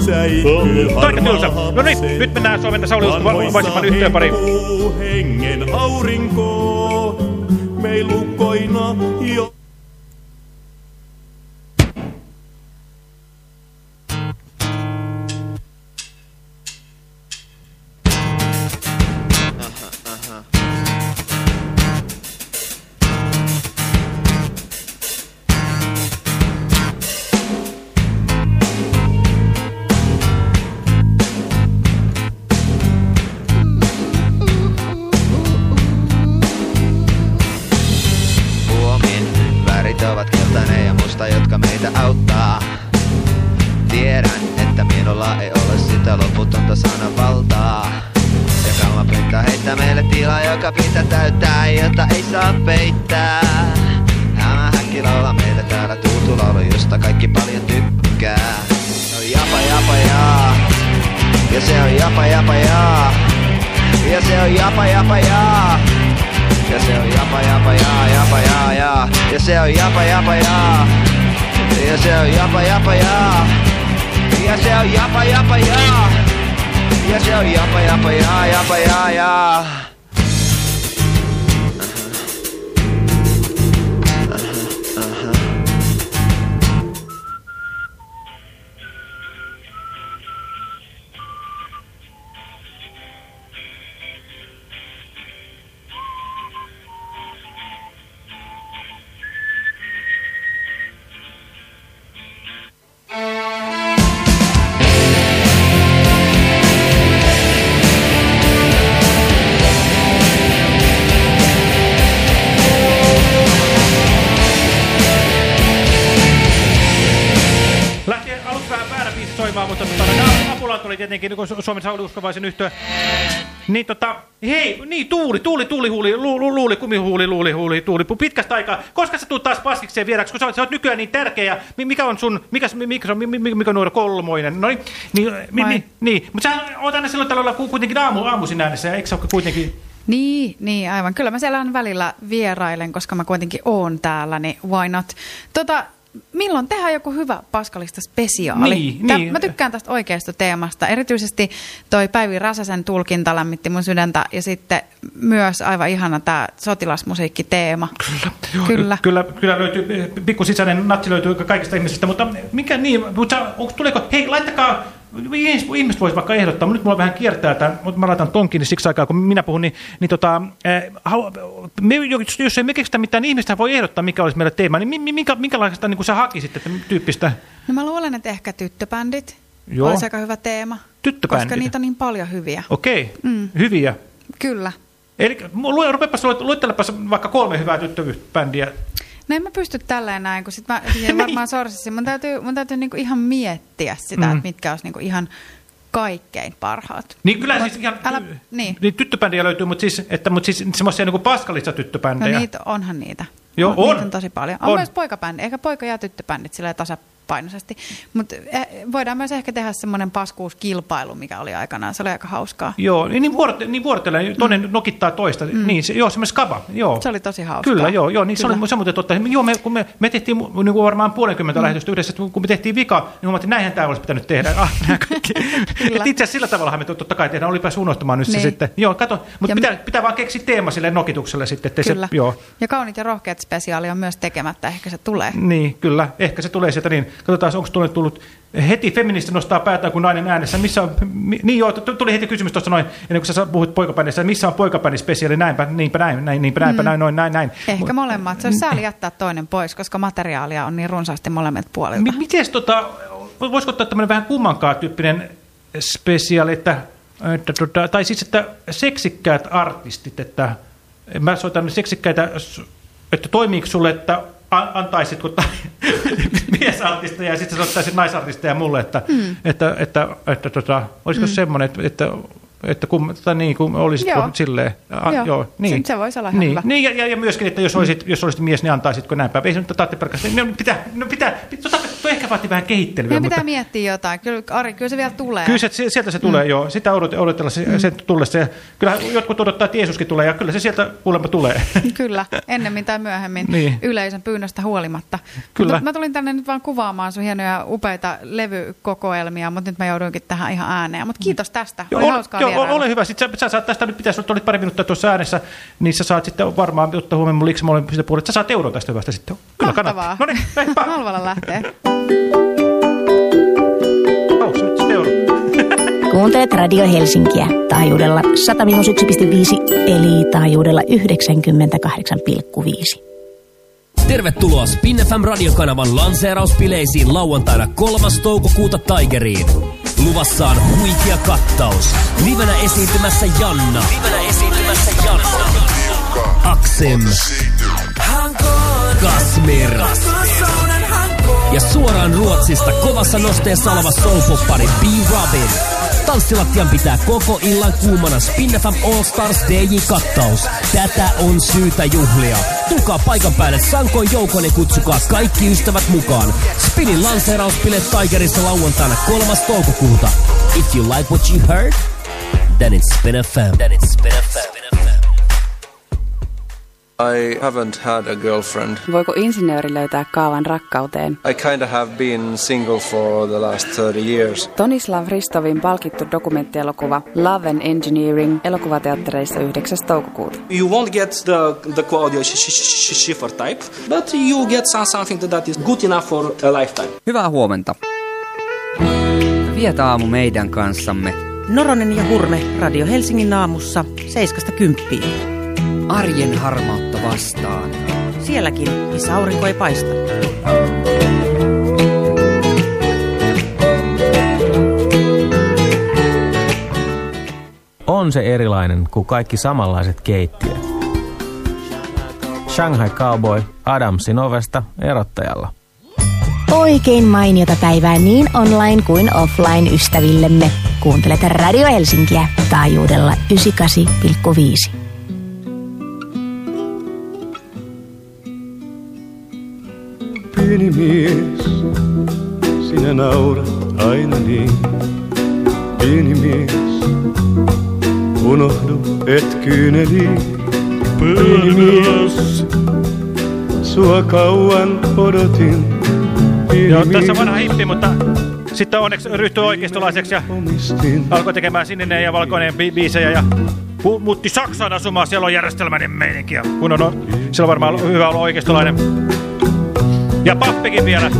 Toika tylsä. No niin, nyt mennään Suomen Sauli Uskovaisen yhteen pariin. hengen aurinko, meilukoina jo. Tilaa, joka pitää täyttää, jota ei saa peittää. Hämähäkki laulaa meille täällä tuttu laulu, josta kaikki paljon tykkää. Se on japa japa jaa, ja se on japa japa jaa, ja se on japa japa jaa. Ja se on japa japa jaa, japa jaa jaa. Ja se on japa japa jaa. Ja se on japa japa jaa. Ja se on japa japa jaa. Ja se on japa japa jaa, japa jaa jaa. Tietenkin Su- Suomen Sauli Uskovaisen yhtyö. Niin tota, hei, niin Tuuli, Tuuli, Tuuli, huuli, lu, lu, luuli, kumihuuli, luuli, huuli, tuuli, pitkästä aikaa. Koska sä tuut taas paskikseen vieraksi, kun sä sä oot nykyään niin tärkeä, mikä on sun, mikä, mikä, on, mi- mi- mikä on nuoro kolmoinen, no niin, niin, mi, mi, niin. mutta sä oot aina silloin tällä kuitenkin aamu, aamuisin äänessä, eikö sä ole kuitenkin? Niin, niin, aivan. Kyllä mä siellä välillä vierailen, koska mä kuitenkin oon täällä, niin why not? Tota, milloin tehdään joku hyvä Paskalista spesiaali? Niin, Tää, niin. Mä tykkään tästä oikeasta teemasta. Erityisesti toi Päivi Räsäsen tulkinta lämmitti mun sydäntä ja sitten myös aivan ihana tämä sotilasmusiikkiteema. Kyllä. Kyllä. Kyllä, kyllä löytyy, pikku sisäinen natsi löytyy kaikista ihmisistä, mutta mikä niin, mutta tuleeko, hei laittakaa, ihmiset, voisi vaikka ehdottaa, nyt mulla vähän kiertää tämän, mutta mä laitan tonkin, niin siksi aikaa kun minä puhun, niin, niin tota, eh, me, jos, ei me keksitä mitään, niin ihmistä voi ehdottaa, mikä olisi meillä teema, niin mi- mi- minkä, minkälaista niin kuin sä hakisit, että tyyppistä? No mä luulen, että ehkä tyttöbändit Joo. olisi aika hyvä teema. Koska niitä on niin paljon hyviä. Okei, Mm. hyviä. Kyllä. Eli luettelepas vaikka kolme hyvää tyttövybändiä. No en mä pysty tälleen näin, kun sit mä siihen varmaan sorsisin. Mun täytyy, mun täytyy niinku ihan miettiä sitä, Mm. että mitkä olisi niinku ihan kaikkein parhaat. Niin kyllä siis ihan, Älä, niin. niin tyttöbändiä löytyy, mutta siis, että, mutta siis semmoisia niin paskallisia No tyttöbändejä. niitä, onhan niitä. Joo, on. on. Niitä on tosi paljon. On, On. myös poikabändi, eikä poika- ja tyttöbändit sillä tasapainoisesti. Mutta voidaan myös ehkä tehdä semmoinen paskuuskilpailu, mikä oli aikanaan. Se oli aika hauskaa. Joo, niin, niin, vuorot, niin vuorotellen, toinen mm. nokittaa toista. Mm. Niin, se, joo, semmoinen skaba. Joo. Se oli tosi hauskaa. Kyllä, joo, joo niin se Kyllä. oli se muuten totta. Joo, me, kun me, me tehtiin niin kuin varmaan puolenkymmentä mm. lähetystä yhdessä, että kun me tehtiin vika, niin huomattiin, että näinhän tämä olisi pitänyt tehdä. Ah, nämä kaikki. Et itse asiassa sillä tavallahan me to- totta kai tehdään, olipas unohtumaan nyt se Niin. sitten. Joo, kato, mutta pitää, pitää vaan keksiä teema sille nokitukselle sitten. Ettei Kyllä. Se, joo. Ja kaunit ja rohkeat spesiaali on myös tekemättä. Ehkä se tulee. Niin, kyllä. Ehkä se tulee sieltä niin. Katsotaan, onko tullut, tullut heti feministi nostaa päätään kuin nainen äänessä. Missä on, niin joo, tuli heti kysymys tuossa noin, ennen kuin sä puhuit poikabändistä, missä on poikabändispesiaali, näinpä, niinpä näin, näin niinpä näinpä Mm. näin, noin, näin, näin. Ehkä molemmat. Se olisi sääli jättää toinen pois, koska materiaalia on niin runsaasti molemmilta puolilta. M- Miten tota, voisiko ottaa tämmöinen vähän kummankaan tyyppinen spesiaali, että, että tota, tai siis, että seksikkäät artistit, että mä soitan seksikkäitä, että toimiiko sulle, että antaisitko tai miesartisteja ja sitten sä soittaisit naisartisteja mulle, että, Mm. että, että, että tota, olisiko Mm. semmoinen, että, että että kun, tai niin kuin olisit Joo. silleen. A, Joo. joo, niin. Se- se voisi olla ihan niin. hyvä. Niin, ja, ja, ja myöskin, että jos olisit, jos olisit mies, niin antaisitko näin päin. Ei se nyt tarvitse pelkästään. No, pitää, no pitää, tota, tuo ehkä vaatii vähän kehittelyä. Meidän mutta pitää miettiä jotain. Kyllä, Ari, kyllä se vielä tulee. Kyllä se, se- sieltä se tulee, mm. joo. Sitä odot, odotella se, mm. sen tullessa. Ja Kyllä jotkut odottaa, että Jeesuskin tulee, ja kyllä se sieltä kuulemma tulee. Kyllä, ennemmin tai myöhemmin, Niin. yleisön pyynnöstä huolimatta. Kyllä. Mutta mä tulin tänne nyt vaan kuvaamaan sun hienoja, upeita levykokoelmia, mutta nyt mä jouduinkin tähän ihan ääneen. Mutta kiitos tästä, Joo, oli ole, hauskaa joo, vierailla. ole hyvä. Sitten sä, sä saat tästä nyt pitäisi, olit pari minuuttia tuossa äänessä, niin sä saat sitten varmaan ottaa huomioon mun liiksi molemmin sitä puolella. Sä saat euron tästä hyvästä sitten. Kyllä kannattaa. Mahtavaa. No niin, Halvalla lähtee. Kuuntelet Radio Helsinkiä taajuudella 101,5 eli taajuudella 98,5. Tervetuloa Spin FM radiokanavan lanseerauspileisiin lauantaina 3. toukokuuta Tigeriin. Luvassa on huikea kattaus. Livenä esiintymässä Janna. Livenä esiintymässä Janna. Aksem. Kasmir. Ja suoraan Ruotsista kovassa nosteessa oleva soulpoppari B. Robin. Tanssilattian pitää koko illan kuumana Spin FM All Stars DJ-kattaus. Tätä on syytä juhlia. Tulkaa paikan päälle sankoin joukon ja kutsukaa kaikki ystävät mukaan. Spinin lanseerauspile Tigerissa lauantaina 3. toukokuuta. If you like what you heard, then it's Spin FM. Then it's Spin FM. I haven't had a girlfriend. Voiko insinööri löytää kaavan rakkauteen? I kind of have been single for the last 30 years. Tonislav Ristovin palkittu dokumenttielokuva Love and Engineering elokuvateattereissa 9. toukokuuta. You won't get the the Claudia Sch- Sch- Sch- Schiffer type, but you get some, something that is good enough for a lifetime. Hyvää huomenta. Vietä aamu meidän kanssamme. Noronen ja Hurme Radio Helsingin aamussa 7.10. Arjen harmautta vastaan. Sielläkin, missä aurinko ei paista. On se erilainen kuin kaikki samanlaiset keittiöt. Shanghai Cowboy Adamsin ovesta erottajalla. Oikein mainiota päivää niin online kuin offline ystävillemme. Kuuntelet Radio Helsinkiä taajuudella 98,5. Pieni mies, sinä naurat aina niin. Pieni mies, unohdu et kyyneli. Pieni mies, sua kauan odotin. Pieni Joo, tässä mies, vanha hippi, mutta sitten onneksi ryhtyi oikeistolaiseksi ja alkoi tekemään sininen ja valkoinen bi biisejä ja muutti Saksaan asumaan. Siellä on järjestelmäinen meininki ja kun on, siellä on varmaan hyvä olla oikeistolainen. Ja pappikin vielä.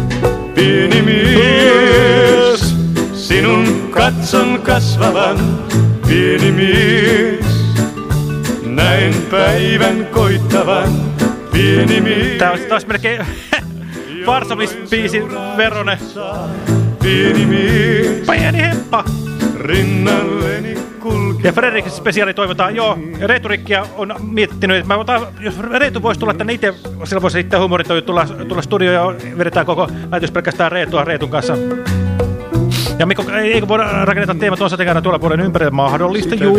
Pieni mies, sinun katson kasvavan. Pieni mies, näin päivän koittavan. Pieni mies. Tää olisi taas melkein Varsomis-biisin veronen. Pieni mies. Pieni heppa. Rinnalleni kulki. Ja Fredrik spesiaali toivotaan, joo, Reeturikkia on miettinyt, että mä otan, jos Reetu voisi tulla tänne itse, sillä voisi sitten huumoritoju tulla, tulla studioon ja vedetään koko lähetys pelkästään Reetua Reetun kanssa. Ja Mikko, eikö voida rakentaa teemat on sateenkaaren tuolla puolen ympärillä? Mahdollista, juu.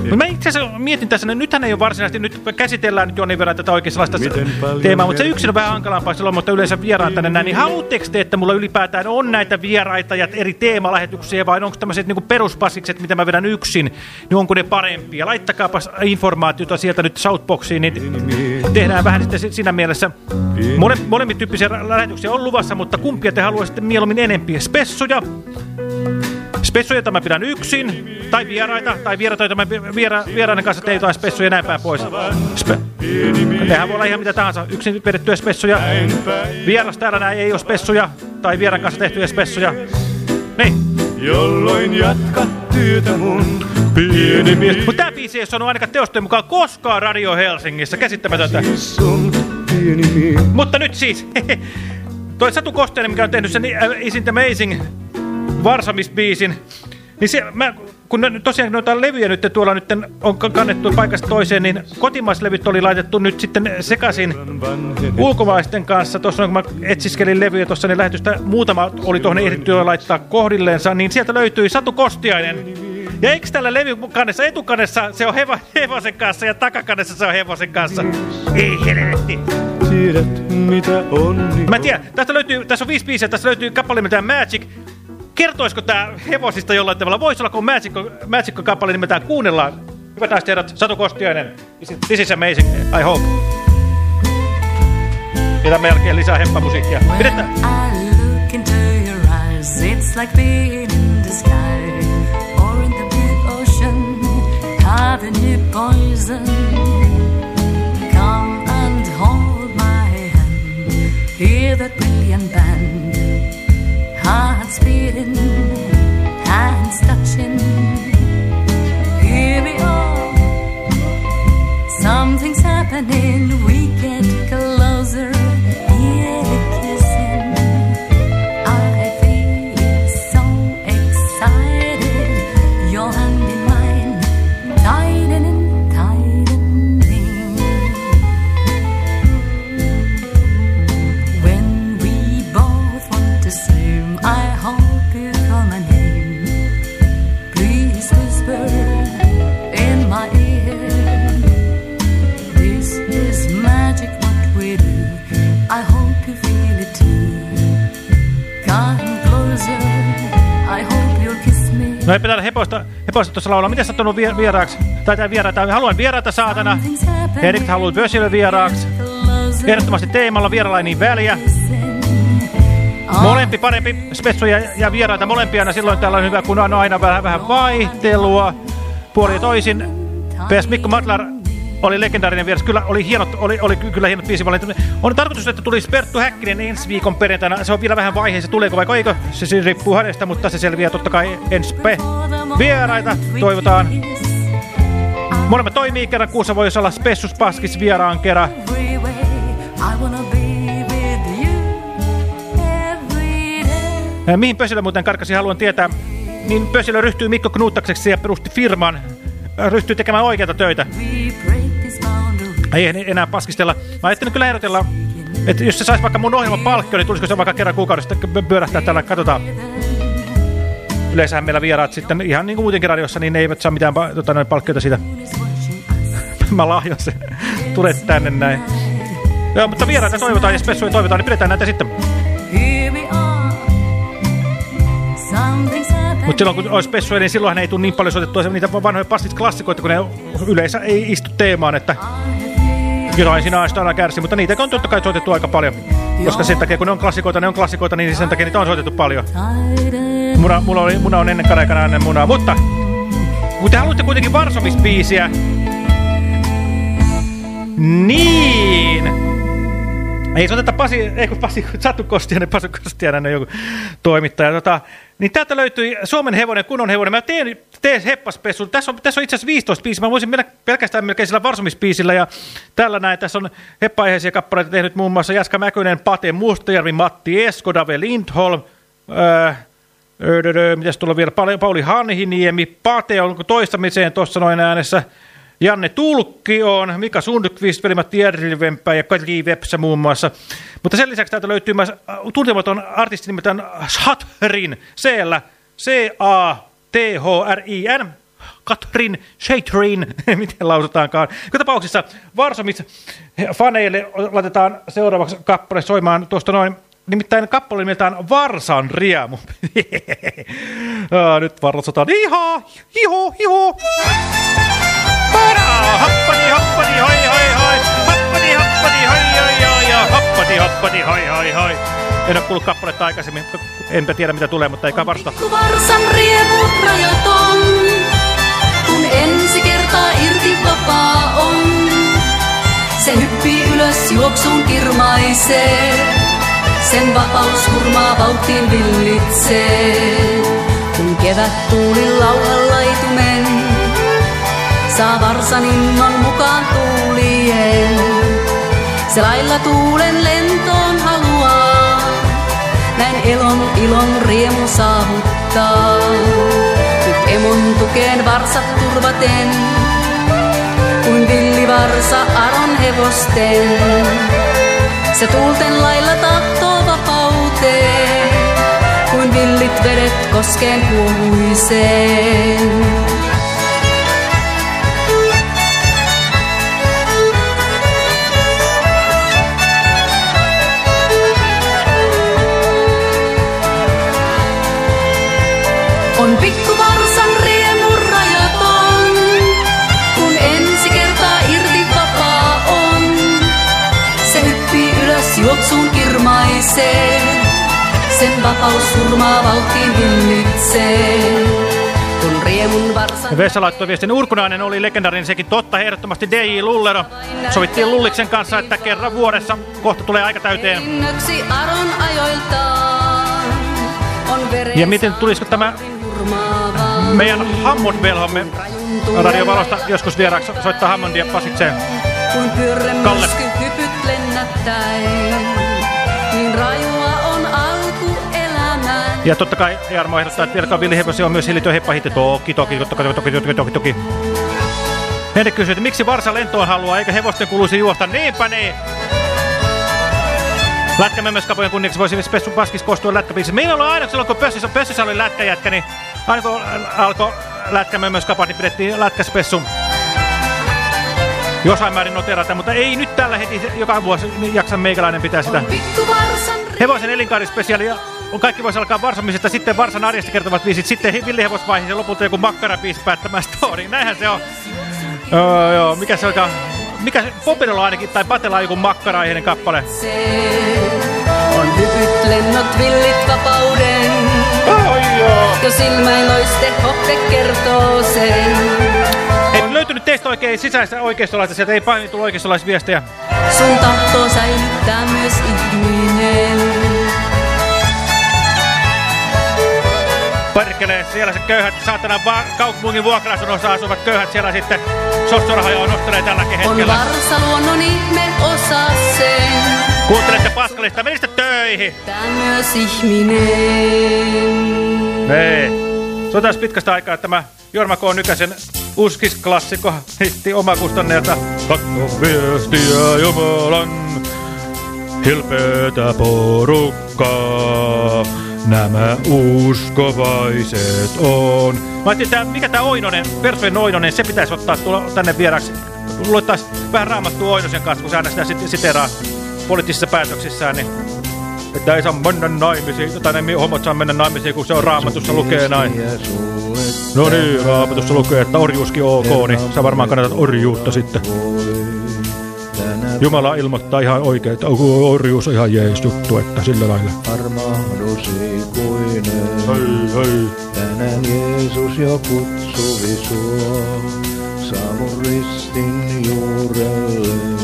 Mutta mä itse asiassa mietin tässä, että nythän ei ole varsinaisesti, nyt käsitellään nyt jonkin verran tätä oikein sellaista teemaa, mutta se yksin on vähän hankalampaa silloin, mutta yleensä vieraan tänne näin. Niin haluatteko te, että mulla ylipäätään on näitä vieraita ja eri teemalähetyksiä vai onko tämmöiset niin peruspasikset, mitä mä vedän yksin, niin onko ne parempia? Laittakaapas informaatiota sieltä nyt Southboxiin, niin tehdään vähän sitten si- siinä mielessä. Mole, molemmin tyyppisiä lähetyksiä on luvassa, mutta kumpia te haluaisitte mieluummin enempiä? Spessuja, Spessuja, joita mä pidän yksin, tai vieraita, tai vieraita, joita mä viera, vieraiden kanssa tein jotain spessuja ja näin päin pois. Spe Nehän voi olla ihan mitä tahansa, yksin vedettyjä spessuja. Vieras täällä näin ei ole spessuja, tai vieran kanssa tehtyjä spessuja. Niin. Jolloin jatkat työtä mun pieni mies. Mutta tää biisi ei sanonut ainakaan teostojen mukaan koskaan Radio Helsingissä. Käsittämätöntä. Mutta nyt siis. Toi Satu Kosteinen, mikä on tehnyt sen äh, Isn't Amazing Varsamis-biisin, niin se, mä, kun tosiaan noita levyjä nyt tuolla nyt on kannettu paikasta toiseen, niin kotimaislevyt oli laitettu nyt sitten sekaisin ulkomaisten kanssa. Tuossa kun mä etsiskelin levyjä tuossa, niin lähetystä muutama oli tuohon ehditty jo laittaa kohdilleensa, niin sieltä löytyi Satu Kostiainen. Ja eikö tällä levykannessa, etukannessa se on hevo, hevosen kanssa ja takakannessa se on hevosen kanssa? Ei helvetti. Tiedät mitä on. Niin Mä en tiedä, tästä löytyy, tässä on viisi biisiä, tästä löytyy kappale nimeltään Magic. Kertoisiko tää hevosista jollain tavalla? Voisi olla, kun Magic, Magic kappale nimeltään Kuunnellaan. Hyvät naiset herrat, Satu Kostiainen. This is amazing, I hope. Ja tämän jälkeen lisää heppamusiikkia. Pidetään. It's like being in the sky or in the big ocean, having you poison. Come and hold my hand, hear that brilliant band, hearts beating, hands touching. Here we are, something's happening, we get No ei pitää heposta, heposta tuossa laulaa. Miten sä oot tullut vie, vieraaksi? Tai tää vieraita. Haluan vieraita saatana. Erik haluat Bösille vieraaksi. Ehdottomasti teemalla vieralla niin väliä. Molempi parempi, spessuja ja vieraita molempia aina silloin täällä on hyvä, kun on aina vähän, vähän vaihtelua. Puoli toisin. PS Mikko Matlar oli legendaarinen vieras. Kyllä oli, hienot, oli, oli kyllä hienot biisivalinta. On tarkoitus, että tulisi Perttu Häkkinen ensi viikon perjantaina. Se on vielä vähän vaiheessa, tuleeko vai eikö. Se siis riippuu hänestä, mutta se selviää totta kai ensi pe. Vieraita toivotaan. Molemmat toimii kerran kuussa, voisi olla Spessus Paskis vieraan kerran. Mihin Pösilö muuten karkasi, haluan tietää. Niin Pösilö ryhtyi Mikko Knuuttakseksi ja perusti firman. Ryhtyi tekemään oikeita töitä. Ei en- enää paskistella. Mä ajattelin kyllä ehdotella, että jos se saisi vaikka mun ohjelman palkkio, niin tulisiko se vaikka kerran kuukaudesta pyörähtää tällä, katsotaan. Yleensähän meillä vieraat sitten ihan niin kuin muutenkin radiossa, niin ne eivät saa mitään tota, noin palkkioita siitä. Mä lahjon sen. Tule tänne näin. Joo, mutta vieraita toivotaan ja spessuja toivotaan, niin pidetään näitä sitten. Mutta silloin kun olisi spessuja, niin silloinhan ei tule niin paljon soitettua niitä vanhoja pastit-klassikoita, kun ne yleensä ei istu teemaan, että jotain sinä aina kärsi, mutta niitä on totta kai soitettu aika paljon. Koska sen takia, kun ne on klassikoita, ne on klassikoita, niin sen takia niitä on soitettu paljon. Muna, mulla oli, muna on ennen karaikana ennen munaa, mutta kun te haluatte kuitenkin Varsomis-biisiä, niin... Ei se oteta Pasi, ei kun Pasi, Satu Kostiainen, Pasu Kostiainen on joku toimittaja. Tota, niin täältä löytyi Suomen hevonen, kunnon hevonen. Mä teen, teen heppaspessun. Tässä on, tässä on itse asiassa 15 biisiä. Mä voisin mennä pelkästään melkein sillä varsomispiisillä. Ja tällä näin, tässä on heppa-aiheisia kappaleita tehnyt muun muassa Jaska Mäkönen, Pate Mustajärvi, Matti Esko, Dave Lindholm. Öö, öö, öö, mitäs tulla vielä? Pauli Hanhiniemi, Pate on toistamiseen tuossa noin äänessä. Janne Tulkki on, Mika Sundqvist, Veli-Matti Järvempää ja Kari Vepsä muun muassa. Mutta sen lisäksi täältä löytyy myös äh, tuntematon artisti nimeltään Shatrin, C-llä, C-A-T-H-R-I-N, Katrin Shatrin, miten lausutaankaan. Joka tapauksessa Varsomis faneille laitetaan seuraavaksi kappale soimaan tuosta noin, nimittäin kappale nimeltään Varsan riemu. Ah, Nyt varsotaan, iha, iho, iho. Para! Happani, happani, hoi, hoi, hoi. Happani, happani, hoi, hoi, hoi, ja happani, happani, hoi, hoi, hoi. En ole kuullut kappaletta aikaisemmin, enpä tiedä mitä tulee, mutta eikä varsta. Varsan riemu rajaton, kun ensi kertaa irti vapaa on. Se hyppii ylös juoksuun kirmaisee, sen vapaus hurmaa vauhtiin villitsee. Kun kevät tuuli lauhan laitumen, saa varsan innon mukaan tuulien. Se lailla tuulen lentoon haluaa, näin elon ilon riemu saavuttaa. Nyt emon tukeen varsat turvaten, kuin villivarsa aron hevosten. Se tuulten lailla tahtoo vapauteen, kuin villit vedet koskeen kuohuiseen. On pikkuvarsan riemu rajaton, kun ensi kertaa irti vapaa on. Se hyppii ylös juoksuun kirmaisee, sen vapaus surmaa vauhtiin Vesa laittoi viestin, Urkunainen oli legendaarinen, sekin totta, ehdottomasti DJ Lullero. Sovittiin Lulliksen kanssa, että kerran vuodessa kohta tulee aika täyteen. Ja miten tulisiko tämä. Meidän Hammond-velhomme radiovalosta joskus vieraaksi soittaa Hammondia pasikseen? Pyörren Kalle. hypyt lennättäin, niin rajua on alku elämän. Ja totta kai Jarmo ehdottaa, että vieläkään Villi Hevosia on myös hillitön heppahitti. Toki, toki, toki, toki, toki, toki, toki, toki. Henrik kysyy, että miksi Varsa lentoon haluaa, eikä hevosten kuuluisi juosta? Niinpä niin! Lätkämemmeskapojen kunniaksi voisi Spessu Paskis koostua lätkäbiisi. Meillä on aina silloin, kun Pössissä, Pössissä oli lätkäjätkä, niin aina kun alkoi lätkämemmeskapat, niin pidettiin lätkäspessu. Jossain määrin noterata, mutta ei nyt tällä heti joka vuosi jaksa meikäläinen pitää sitä. Hevosen elinkaarispesiaali on kaikki voisi alkaa Varsamisesta, sitten Varsan arjesta kertovat viisit, sitten villihevosvaiheessa ja lopulta joku makkarabiisi päättämään story. Näinhän se on. Joo, joo, mikä se oikein, mikä se, Popirolla ainakin, tai Patella on joku makkara-aiheinen kappale. On hypyt lennot villit vapauden. Oh, joo. Jo silmäiloiste hoppe kertoo sen. Ei löytynyt teistä oikein sisäistä oikeistolaista, sieltä ei pahemmin tullut oikeistolaisviestejä. Sun tahtoo säilyttää myös ihminen. Perkelee, siellä se köyhät, saatana va kaupungin vuokra-asunnossa asuvat köyhät siellä sitten sossorahoja on nostaneet tälläkin On hetkellä. varsa luonnon ihme osa sen. Kuuntelette paskalista, menistä töihin! Tää myös ihminen. Ei. Se on taas pitkästä aikaa tämä Jorma K. Nykäsen uskisklassikko hitti omakustanneelta. Katso viestiä Jumalan hilpeätä porukkaa. Nämä uskovaiset on. Mä ajattelin, tää, mikä tämä Oinonen, Persven Oinonen, se pitäisi ottaa tulla tänne vieraksi. Luettaisiin vähän raamattua Oinosen kanssa, kun se aina sitä sit, siteraa poliittisissa päätöksissään, niin että ei saa mennä naimisiin, tai ne hommat saa mennä naimisiin, kun se on raamatussa lukee näin. No niin, raamatussa lukee, että orjuuskin ok, niin sä varmaan kannatat orjuutta sitten. Jumala ilmoittaa ihan oikein, että orjuus on ihan jees juttu, että sillä lailla. Armahdus ikuinen. Hei, hei. Tänään Jeesus jo kutsuvi suo. Saavu ristin juurelle.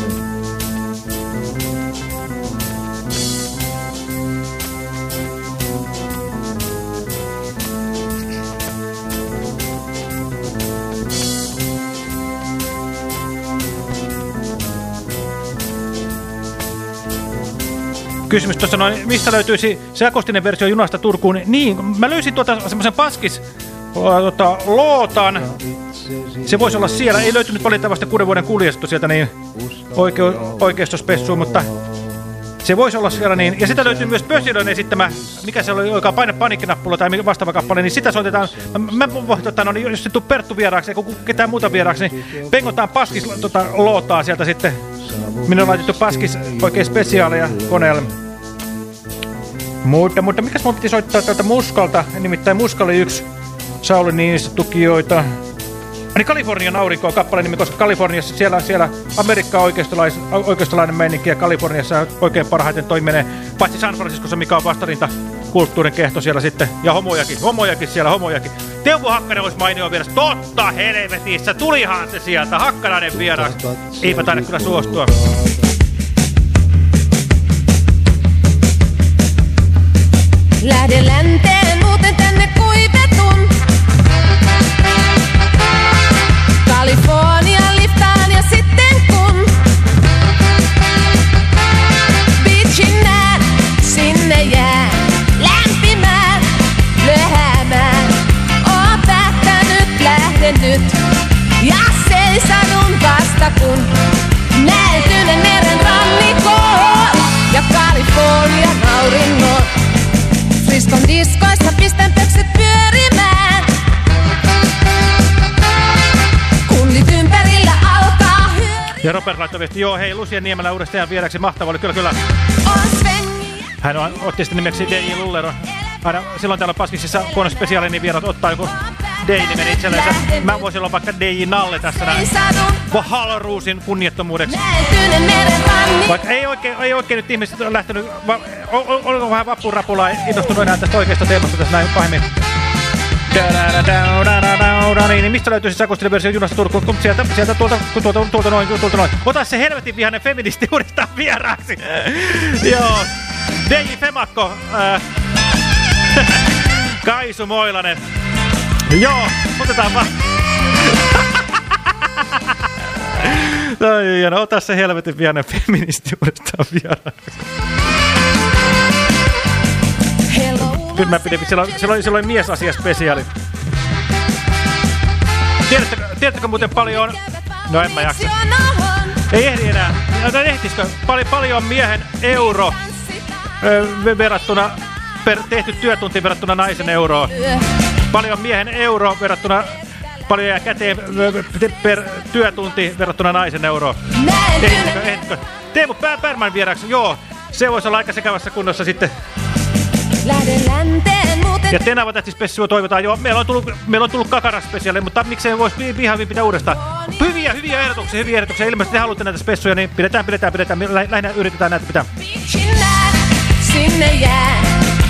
Kysymys tuossa noin, mistä löytyisi se akustinen versio junasta Turkuun? Niin, mä löysin tuota semmoisen paskis tota, lootan se voisi olla siellä. Ei löytynyt valitettavasti kuuden vuoden kuljestu sieltä niin oike oikeistospessuun, mutta se voisi olla siellä niin. Ja sitä löytyy myös Pösilön esittämä, mikä se oli, joka paine panikkinappula tai vastaava kappale, niin sitä soitetaan. Mä, mä voin ottaa, no niin jos se tuu Perttu vieraaksi, ei ketään muuta vieraaksi, niin pengotaan paskis tota, lootaa sieltä sitten. Minä on laitettu paskis oikein spesiaaleja koneelle. Mutta, mutta mikäs mun piti soittaa tältä Muskalta, nimittäin Muska oli yksi Sauli Niinistö tukijoita. Niin Kalifornian aurinko on kappaleen nimi, koska Kaliforniassa siellä, siellä Amerikka on oikeistolais, oikeistolainen meininki ja Kaliforniassa oikein parhaiten toiminee, paitsi San Franciscossa, mikä on vastarinta kulttuurin kehto siellä sitten, ja homojakin, homojakin siellä, homojakin. Teuvo Hakkanen olisi mainio vieras, totta helvetissä, tulihan se sieltä, Hakkarainen vieraaksi. Eipä taida kyllä suostua. Lähde länteen Ja Robert laittoi viesti, joo hei Lucien Niemelä uudestaan vieraksi, mahtava oli, kyllä kyllä. Hän on, otti sitten nimeksi DJ Lullero. Aina silloin täällä Paskisissa, kun on spesiaali, niin vierat ottaa joku DJ-nimen itsellensä. Mä voisin olla vaikka DJ Nalle tässä näin. Valruusin kunnioittomuudeksi. Vaikka ei oikein, ei oikein nyt ihmiset ole lähtenyt, oliko vähän vappurapulaa innostunut enää tästä oikeasta teemasta tässä näin pahemmin. Niin, niin mistä löytyy se Sakostelin versio junasta Turkuun? Kun sieltä, sieltä tuolta, kun tuolta, tuolta noin, tuolta noin. Ota se helvetin vihainen feministi uudestaan vieraaksi. Joo. DJ Femakko. Kaisu Moilanen. Joo, otetaan vaan. Ai, no, ota se helvetin vihainen feministi uudestaan vieraaksi. Mä pidin, siellä, siellä, oli, siellä oli miesasiaspesiaali. Tiedättekö, tiedättekö muuten paljon... No en mä jaksa. Ei ehdi enää. No, ehtisikö? Pal paljon miehen euro ö, verrattuna per tehty työtunti verrattuna naisen euroon. Paljon miehen euro verrattuna paljon jää käteen per työtunti verrattuna naisen euroon. Ehtikö, ehtikö? Teemu Pärmän vieraksi, joo. Se voisi olla aika sekavassa kunnossa sitten. Lähde länteen muuten Ja Tenava tähtispessua toivotaan. Joo, meillä on tullut, meillä on tullut kakaraspesiaali, mutta miksei voisi vihaaviin pitää uudestaan. Hyviä, hyviä ehdotuksia, hyviä ehdotuksia. Ilmeisesti te haluatte näitä spessuja, niin pidetään, pidetään, pidetään. Lä lähinnä yritetään näitä pitää. Sinä, sinne jää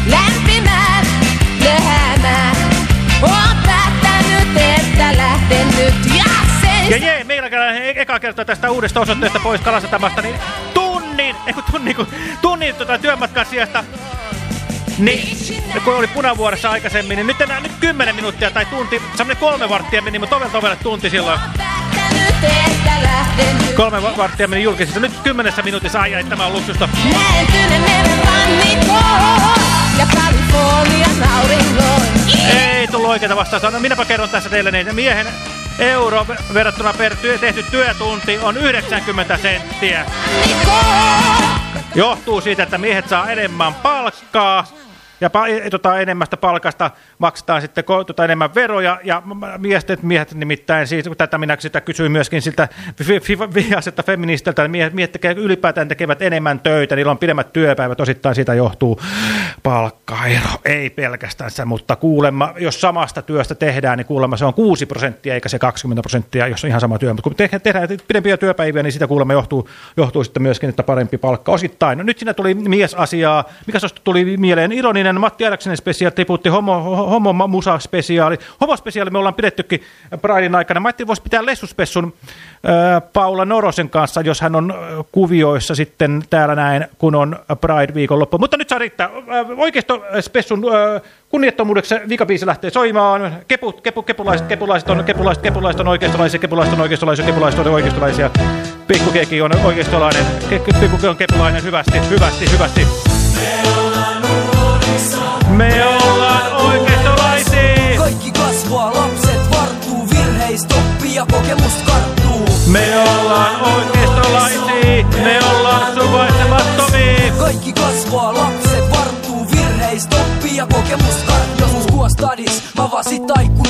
lämpimään, löhäämään. Oon päättänyt, että lähden nyt ja seis. Ja jee, meillä käydään e eka kertaa tästä uudesta osoitteesta pois Kalasatamasta, niin tunnin, ei kun tunnin, kun tunnin tota työmatkan sijasta niin, kun oli punavuorossa aikaisemmin, niin nyt enää nyt 10 minuuttia tai tunti, semmoinen kolme varttia meni, mutta ovelt ovelle tunti silloin. Kolme varttia meni julkisissa. Nyt kymmenessä minuutissa, ai ai, tämä on luksusta. Ei tullut oikeita vastausta. No minäpä kerron tässä teille, niin miehen euro verrattuna per työ, tehty työtunti on 90 senttiä. Johtuu siitä, että miehet saa enemmän palkkaa ja pa tota, enemmästä palkasta maksetaan sitten tota, enemmän veroja, ja miehet, miehet nimittäin, siis, tätä minä sitä kysyin myöskin siltä vihaiselta feministiltä, miehet, miehet tekee, ylipäätään tekevät enemmän töitä, niillä on pidemmät työpäivät, osittain siitä johtuu palkkaero, ei pelkästään mutta kuulemma, jos samasta työstä tehdään, niin kuulemma se on 6 prosenttia, eikä se 20 prosenttia, jos on ihan sama työ, mutta kun tehdään pidempiä työpäiviä, niin sitä kuulemma johtuu, johtuu sitten myöskin, että parempi palkka osittain. No, nyt siinä tuli miesasiaa, mikä tuli mieleen? Ironinen, Matti Aleksinen spesiaali tiputti homo, homo musa spesiaali. Homo spesiaali me ollaan pidettykin Pridein aikana. Mä voisi pitää lessuspessun Paula Norosen kanssa, jos hän on kuvioissa sitten täällä näin, kun on Pride viikonloppu. Mutta nyt saa riittää. Oikeisto spessun kunniattomuudeksi vikabiisi lähtee soimaan. Kepu, kepu, kepulaiset, kepulaiset on, kepulaiset, kepulaiset on oikeistolaisia, kepulaiset on oikeistolaisia, kepulaiset on oikeistolaisia. Pikkukeki on oikeistolainen, pikkuke on kepulainen, hyvästi, hyvästi, hyvästi. Me ollaan oikeistolaisia! Kaikki kasvaa, lapset varttuu virheistä kokemus karttuu. Me ollaan oikeistolaisia, me ollaan suvaitsemattomia. Kaikki kasvaa, lapset varttuu virheistä, oppii ja kokemus karttuu. Joskus kuostadis, mä vasit taikkunalla.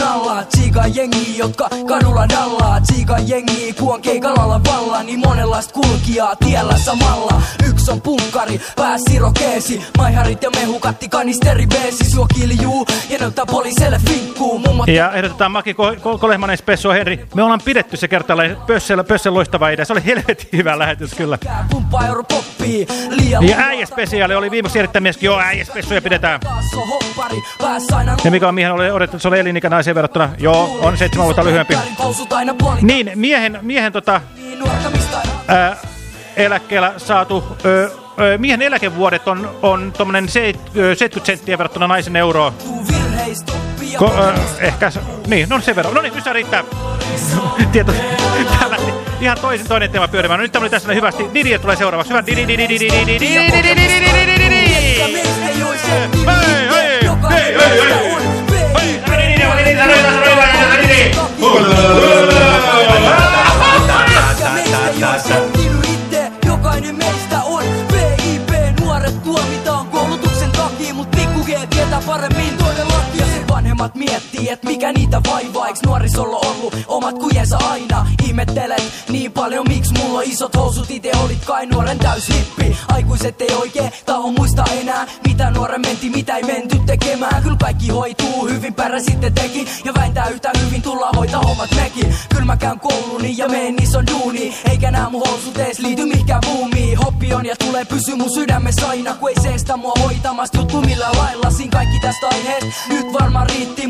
Tsiika jengi, jotka kadulla dallaa. Tsiika jengi, kuon keikalalla valla. Niin monenlaista kulkijaa tiellä samalla. Yksi on punkkari, pää sirokeesi. Maiharit ja mehukatti kanisteri beesi. Suo kiljuu ja näyttää poliiselle finkkuu. Mummo Ja ehdotetaan Maki Ko- Ko- Kolehmanen Spessua Henri. Me ollaan pidetty se kertailla Pössellä, Pössellä loistava idea. Se oli helvetin hyvä lähetys kyllä. pumppaa europoppii. Ja äijäspesiaali oli viimeksi erittäin mies. Joo, äijäspessuja pidetään. Ja mikä on miehen oli odotettu, se oli elinikä naiseen verrattuna. Joo, on seitsemän vuotta lyhyempi. Niin, miehen, miehen tota, ää, eläkkeellä saatu, ö, ö, miehen eläkevuodet on, on tuommoinen 70 senttiä verrattuna naisen euroon. Ko, ö, ehkä, niin, no sen verran. No niin, nyt riittää. Tieto, tää lähti ihan toisin toinen teema pyörimään. No, nyt tämä oli tässä hyvästi. Didi tulee seuraavaksi. Hyvä, Didi, Didi, Didi, Didi, Didi, Didi, Didi, Didi, Didi, Didi, Didi, Didi. Hei, hei, hei, hei, hei. Sitten teki, ja väintää yhtä hyvin tullaan hoitaa hommat mekin. Kyllä mä käyn kouluni ja meen ison duuni, eikä nää mun housut ees liity mihinkään buumiin. Hoppi on ja tulee pysy mun sydämessä aina, kun ei seestä mua hoitamasta juttu millä lailla. Siin kaikki tästä aiheesta, nyt varmaan riitti